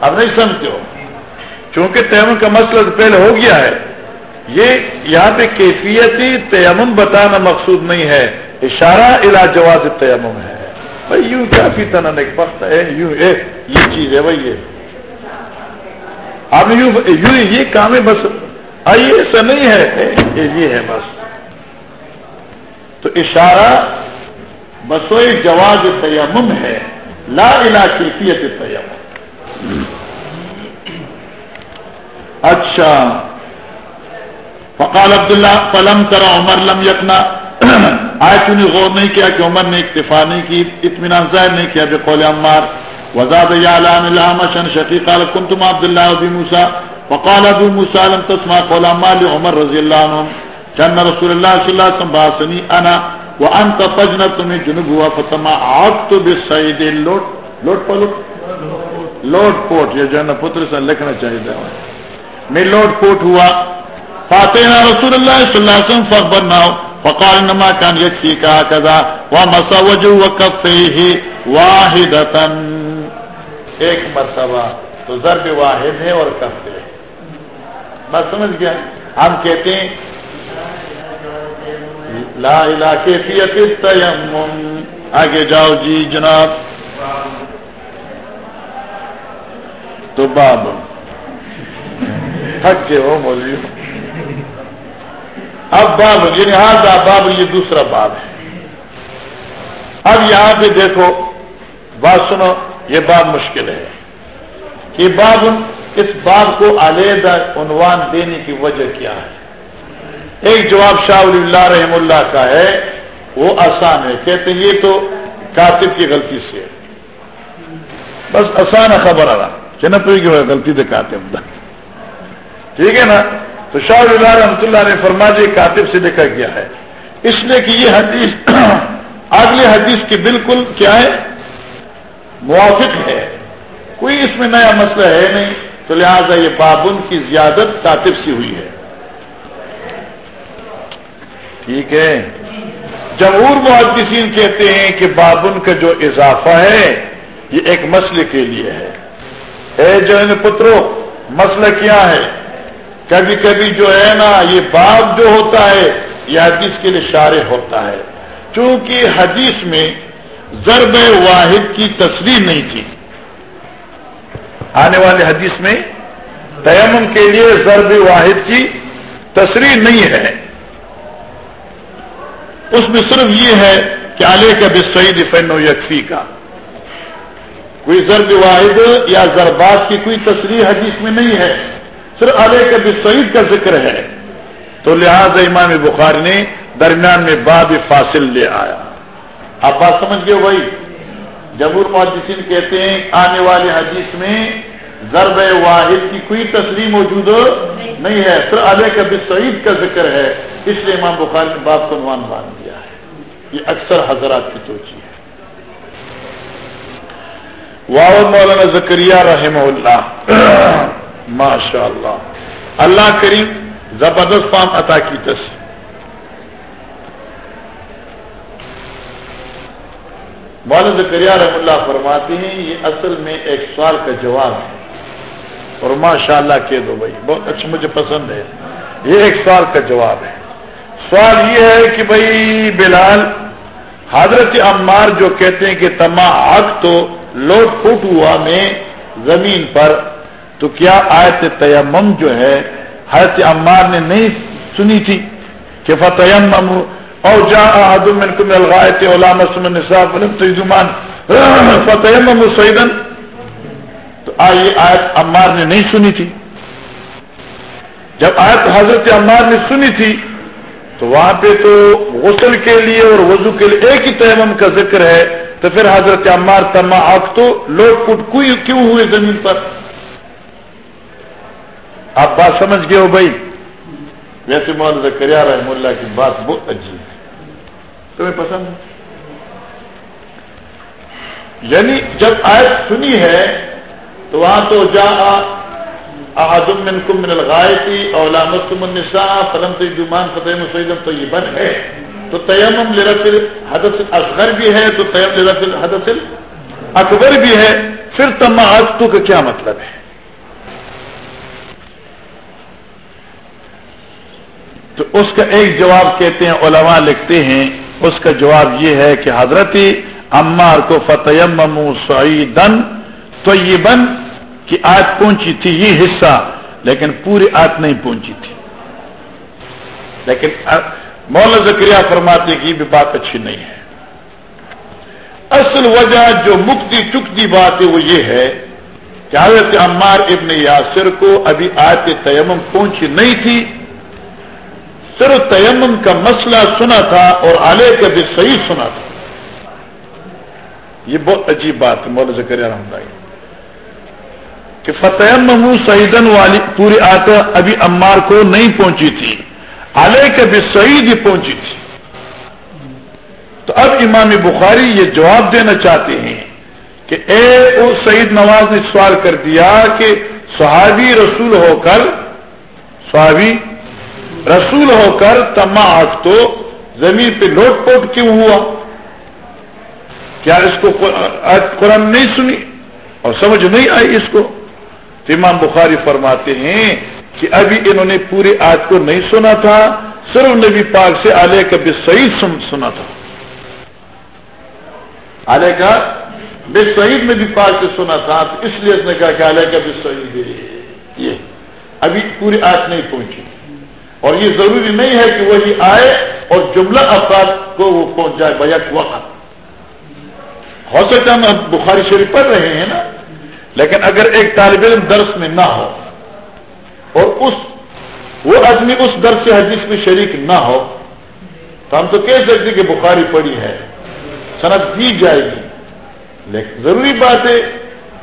اب نہیں سمجھتے ہو؟ چونکہ تیمم کا مسئلہ پہلے ہو گیا ہے، یہ یہاں پہ کیفیتی تیمم بتانا مقصود نہیں ہے، اشارہ الا جواز تیمم ہے۔ بھائی، یوں کافی طرح ایک وقت ہے، یوں یہ چیز ہے بھائی یہ آپ یوں یوں یہ کام ہے، بس آئیے ایسا نہیں ہے۔ یہ ہے بس۔ تو اشارہ بسوئی جواز تیمم ہے، لا الہ کیفیت تیمم۔ اچھا۔ فقال عبداللہ، فلم کرا عمر لم یقنا آج تو نے غور نہیں کیا کہ عمر نے اکتفا نہیں کی، اطمینان ظاہر نہیں کیا بے قول عمار۔ وزاد شن شفیق قال كنتم عبد الله ابي موسى وقال ابو موسى لم تسمع قول عمار عمر رضي الله عنه كان رسول الله صلى الله عليه وسلم باسني انا وانت تجنب من جنوب ہوا فتما هو فتمعت بالسيد اللوٹ لوٹ پلوٹ۔ لوٹ پوٹ، یہ جو ہے نا پتر سے لکھنا چاہیے۔ میں لوٹ پوٹ ہوا۔ فاتحنا رسول اللہ صلی اللہ علیہ وسلم فخبرنا فقال انما كان يكفي كذا ومسا وجه وكفيه واحدة ایک مرتبہ تو ضرب واحد ہے اور کفتے ہے۔ بس سمجھ گیا؟ ہم کہتے ہیں، لا الہ کیفیت تیمم آگے جاؤ جی جناب۔ تو باب۔ تھک کے ہو مولوی اب باب یعنی ہاں باب، یہ دوسرا باب ہے۔ اب یہاں پہ دیکھو، بات سنو، یہ باب مشکل ہے۔ یہ باب، اس باب کو علیحدہ عنوان دینے کی وجہ کیا ہے؟ ایک جواب شاہ اللہ رحم اللہ کا ہے، وہ آسان ہے۔ کہتے ہیں، یہ تو کاتب کی غلطی سے بس آسان خبر آ رہا کہ نہ پوری غلطی سے کاتب ٹھیک ہے نا؟ تو شاہ اللہ رحمۃ اللہ نے فرما جی کاتب سے دیکھا گیا ہے۔ اس لیے کہ یہ حدیث اگلے حدیث کی بالکل کیا ہے؟ موافق ہے۔ کوئی اس میں نیا مسئلہ ہے نہیں، تو لہٰذا یہ بابن کی زیادت کاتب سی ہوئی ہے۔ ٹھیک ہے۔ جمہور محدثین کہتے ہیں کہ بابن کا جو اضافہ ہے، یہ ایک مسئلے کے لیے ہے۔ اے جو پترو، مسئلہ کیا ہے؟ کبھی کبھی جو ہے نا یہ باب جو ہوتا ہے، یہ حدیث کے لیے شارع ہوتا ہے۔ چونکہ حدیث میں ضرب واحد کی تصویر نہیں تھی۔ آنے والے حدیث میں تیمم کے لیے ضرب واحد کی تصریح نہیں ہے۔ اس میں صرف یہ ہے کہ علیہ کا بھی سعید فن و یکفی کا کوئی ضرب واحد یا ضربات کی کوئی تصریح حدیث میں نہیں ہے۔ صرف علیہ کا بھی سعید کا ذکر ہے۔ تو لہذا امام بخاری نے درمیان میں باب فاصل لے آیا۔ آپ بات سمجھ گئے بھائی؟ جبور محدثین کہتے ہیں، آنے والے حدیث میں ضرب واحد کی کوئی تصریح موجود نہیں ہے پھر علیہ کا بھی سعید کا ذکر ہے۔ اس لیے امام بخاری نے بات کو عنوان باندھ دیا ہے۔ یہ اکثر حضرات کی توجہ ہے۔ واؤ مولانا زکریہ رحم اللہ۔ ماشاء اللہ اللہ کریم زبردست فام عطا کی تصویر مولانا کریا رحم اللہ فرماتے ہیں، یہ اصل میں ایک سوال کا جواب ہے۔ اور ماشاء اللہ کہہ دو بھائی، بہت اچھا مجھے پسند ہے۔ یہ ایک سوال کا جواب ہے۔ سوال یہ ہے کہ بھائی، بلال، حضرت عمار جو کہتے ہیں کہ تما حق تو لوٹ پھوٹ ہوا میں زمین پر تو کیا آیت تیمم جو ہے، حضرت عمار نے نہیں سنی تھی کہ فتح اور جا الغائط علامہ سمن نصاب فتح سیدن۔ تو آئیے آیت عمار نے نہیں سنی تھی۔ جب آیت حضرت عمار نے سنی تھی، تو وہاں پہ تو غسل کے لیے اور وضو کے لیے ایک ہی تیمم کا ذکر ہے۔ تو پھر حضرت عمار تما آگ تو لوٹ پٹ کوئی کیوں ہوئے زمین پر؟ آپ بات سمجھ گئے ہو بھائی؟ ویسے مولانا زکریا رحم اللہ کی بات بہت عجیب ہے۔ تمہیں پسند ہے؟ یعنی جب آیت سنی ہے، تو وہاں تو جا آدم من کم من الغائتی اور لامت النساء فلم تو جمان فتح تو یہ بن ہے۔ تو تیمم لرفل حدث اصغر بھی ہے، تو تیم لرفل حدث اکبر بھی ہے۔ پھر تماعتوں کا کیا مطلب ہے؟ تو اس کا ایک جواب کہتے ہیں، علماء لکھتے ہیں، اس کا جواب یہ ہے کہ حضرت عمار کو فتح سعیدن تو یہ بن کہ آج پہنچی تھی یہ حصہ، لیکن پوری آت نہیں پہنچی تھی۔ لیکن مولا ذکریہ فرماتے کی بھی بات اچھی نہیں ہے۔ اصل وجہ جو مکتی چکتی بات ہے وہ یہ ہے کہ حضرت عمار ابن یاسر کو ابھی آتے تیمم پہنچی نہیں تھی۔ صرف تیمم کا مسئلہ سنا تھا اور آلے کا بھی صحیح سنا تھا۔ یہ بہت عجیب بات ہے مولا ذکریہ رحمد کہ فتح سعیدن والی پوری آتا ابھی عمار کو نہیں پہنچی تھی، علیہ کے بھی سعید ہی پہنچی تھی۔ تو اب امام بخاری یہ جواب دینا چاہتے ہیں کہ اے او سعید نواز نے سوال کر دیا کہ صحابی رسول ہو کر، صحابی رسول ہو کر تما تو زمین پہ لوٹ پوٹ کیوں ہوا؟ کیا اس کو قرآن نہیں سنی؟ اور سمجھ نہیں آئی اس کو؟ تو امام بخاری فرماتے ہیں کہ ابھی انہوں نے پوری آج کو نہیں سنا تھا، صرف نبی پاک سے آلیہ کا بھی صحیح سنا تھا۔ آلیہ کا بے سعید میں بھی پاک سے سنا تھا، تو اس لیے اس نے کہا کہ آلیہ کا بھی صحیح یہ ابھی پوری آج نہیں پہنچی۔ اور یہ ضروری نہیں ہے کہ وہی آئے اور جملہ افراد کو وہ پہنچ جائے بیک وقت۔ ہو سکتا ہم بخاری شریف پڑھ رہے ہیں نا، لیکن اگر ایک طالب علم درس میں نہ ہو اور اس، وہ آدمی اس درس حدیث میں شریک نہ ہو، تو ہم تو کہہ سکتے کہ بخاری پڑی ہے صنعت دی جائے گی۔ لیکن ضروری بات ہے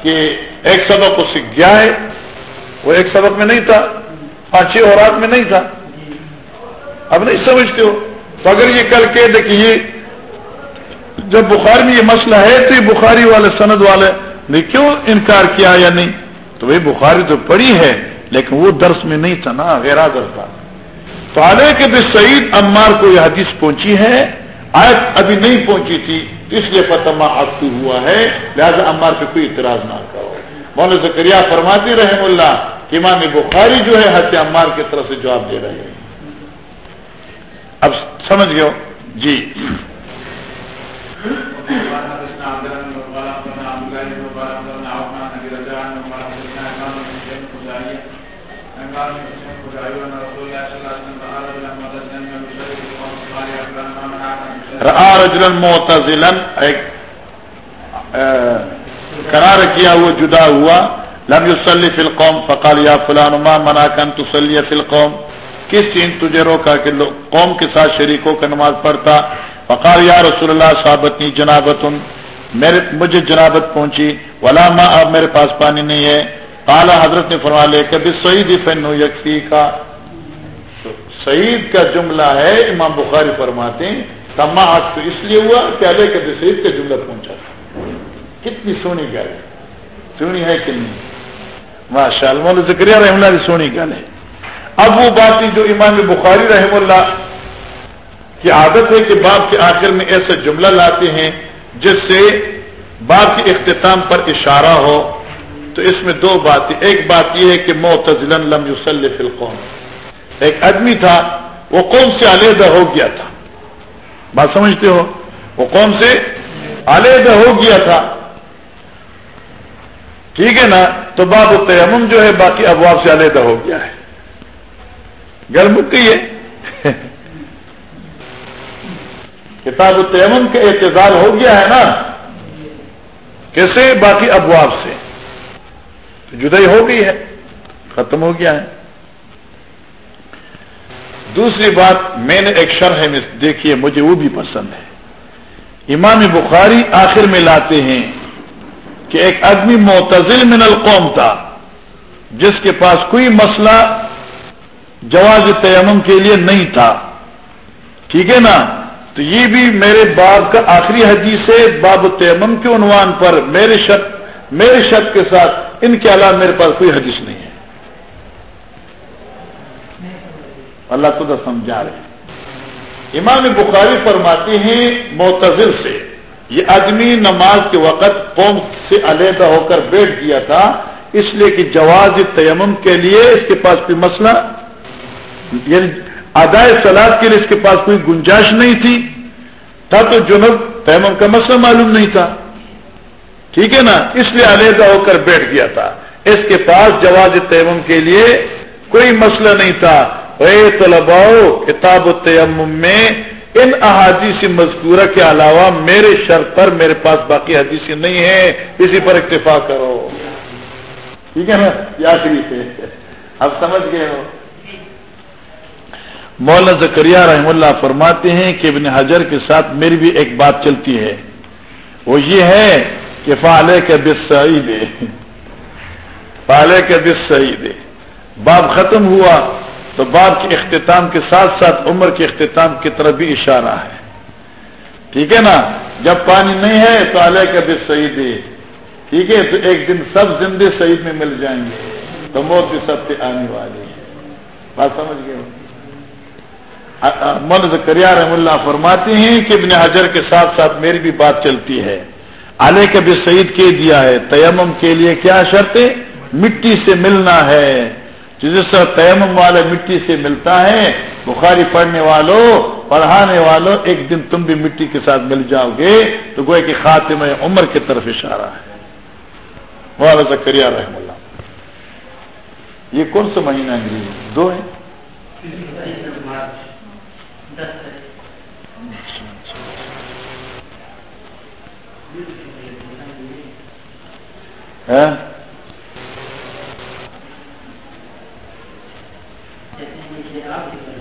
کہ ایک سبق کو سیکھ گیا ہے، وہ ایک سبق میں نہیں تھا، پانچ چھ اور میں نہیں تھا۔ اب نہیں سمجھتے ہو؟ تو اگر یہ کل کہہ دے کہ یہ جب بخار میں یہ مسئلہ ہے تو یہ بخاری والے، سند والے نے کیوں انکار کیا یا نہیں؟ تو بھائی بخاری تو پڑی ہے، لیکن وہ درس میں نہیں تھا نا، غیر حاضر تھا۔ تو کے بھی سعید عمار کو یہ حدیث پہنچی ہے آج ابھی نہیں پہنچی تھی، اس لیے فتما آختی ہوا ہے۔ لہذا عمار پہ کوئی اعتراض نہ کرو۔ مولانا زکریہ فرماتی رحم اللہ کہ امام بخاری جو ہے حت عمار کی طرف سے جواب دے رہے ہیں۔ اب سمجھ گئے جی۔ ایک قرار کیا ہوا، جدا ہوا، لم یوسلی فی القوم، فقال یا فلان، ما منا کن تسلی فی القوم؟ کس چیز تجھے روکا کہ قوم کے ساتھ شریکوں کا نماز پڑھتا؟ فقال، یا رسول اللہ صابتنی جنابت میرے مجھے جنابت پہنچی، ولا ماں اب میرے پاس پانی نہیں ہے۔ کالا حضرت نے فرما لے کبھی سعید فن یکفی کا سعید کا جملہ ہے، امام بخاری فرماتے ہیں تما آج تو اس لیے ہوا کہ علیہ کبھی سعید کا جملہ پہنچا تھا۔ کتنی سونی گل ہے سونی ہے کہ نہیں؟ ماشاء اللہ ذکریہ رحم اللہ سونی گل ہے۔ اب وہ باتیں جو امام بخاری رحم اللہ کی عادت ہے کہ باپ کے آخر میں ایسا جملہ لاتے ہیں جس سے باپ کے اختتام پر اشارہ ہو۔ تو اس میں دو باتیں۔ ایک بات یہ ہے کہ معتزل لم یوسل القوم۔ ایک آدمی تھا، وہ قوم سے علیحدہ ہو گیا تھا۔ بات سمجھتے ہو؟ وہ قوم سے علیحدہ ہو گیا تھا۔ ٹھیک ہے نا؟ تو باب تیمم جو ہے، باقی ابواب سے علیحدہ ہو گیا ہے۔ گل مک گئی ہے۔ کتاب التیمم کا اعتزال ہو گیا ہے نا۔ کیسے باقی ابواب سے۔ جدائی ہو گئی ہے، ختم ہو گیا ہے۔ دوسری بات، میں نے ایک شرح میں دیکھی ہے، مجھے وہ بھی پسند ہے۔ امام بخاری آخر میں لاتے ہیں کہ ایک آدمی معتزل من القوم تھا، جس کے پاس کوئی مسئلہ جواز تیمم کے لیے نہیں تھا۔ ٹھیک ہے نا؟ تو یہ بھی میرے باپ کا آخری حدیث ہے، باب تیمم کے عنوان پر۔ میرے شک میرے شک کے ساتھ ان کے علاوہ میرے پاس کوئی حدیث نہیں ہے۔ اللہ خدا سمجھا رہے امام بخاری فرماتے ہیں معتظر سے، یہ آدمی نماز کے وقت قوم سے علیحدہ ہو کر بیٹھ گیا تھا، اس لیے کہ جواز تیمم کے لیے اس کے پاس کوئی مسئلہ یعنی ادائے سلاد کے لیے اس کے پاس کوئی گنجائش نہیں تھی، تھا تو جنوب تیمم کا مسئلہ معلوم نہیں تھا۔ ٹھیک ہے نا؟ اس لیے علیحدہ ہو کر بیٹھ گیا تھا۔ اس کے پاس جواز تیمم کے لیے کوئی مسئلہ نہیں تھا۔ اے طلباؤ کتاب التیمم میں ان احادیث مذکورہ کے علاوہ میرے شرط پر میرے پاس باقی حدیثیں نہیں ہیں اسی پر اکتفا کرو۔ ٹھیک ہے نا؟ یہ آخری سے اب سمجھ گئے ہو۔ مولانا زکریہ رحم اللہ فرماتے ہیں کہ ابن حجر کے ساتھ میری بھی ایک بات چلتی ہے۔ وہ یہ ہے کہ فالے کا بس سعید فالے کا بس سعید باب ختم ہوا تو باب کے اختتام کے ساتھ ساتھ عمر کے اختتام کی طرف بھی اشارہ ہے۔ ٹھیک ہے نا؟ جب پانی نہیں ہے تو علیہ کا بھی شہید ہے ٹھیک ہے؟ تو ایک دن سب زندے شہید میں مل جائیں گے۔ تو موت بھی سب سے آنے والی ہے بات سمجھ گئے؟ من کریا رحم اللہ فرماتے ہیں کہ ابن حجر کے ساتھ ساتھ میری بھی بات چلتی ہے۔ علیہ کا بھی شہید کے دیا ہے۔ تیمم کے لیے کیا شرط مٹی سے ملنا ہے۔ جس طرح تیمم والے مٹی سے ملتا ہے، بخاری پڑھنے والوں پڑھانے والوں ایک دن تم بھی مٹی کے ساتھ مل جاؤ گے، تو گوئے کہ خاتمہ عمر کی طرف اشارہ ہے۔ مولانا کریا رحم اللہ۔ یہ کون سا مہینہ انگریزی؟ دو ہے ہاں؟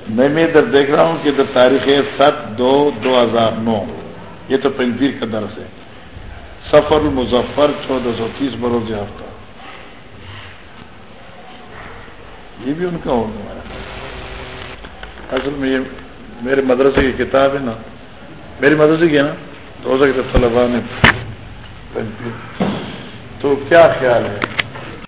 میں میں ادھر دیکھ رہا ہوں کہ ادھر تاریخ ہے سات دو دو ہزار نو۔ یہ تو پنجیر کا درس ہے۔ سفر المظفر چودہ سو تیس بروز ہفتہ یہ بھی ان کا ہوگا ہمارا اصل میں یہ میرے مدرسے کی کتاب ہے نا میری مدرسے کی ہے نا؟ تو ہو سکتا طلبا نے تو کیا خیال ہے؟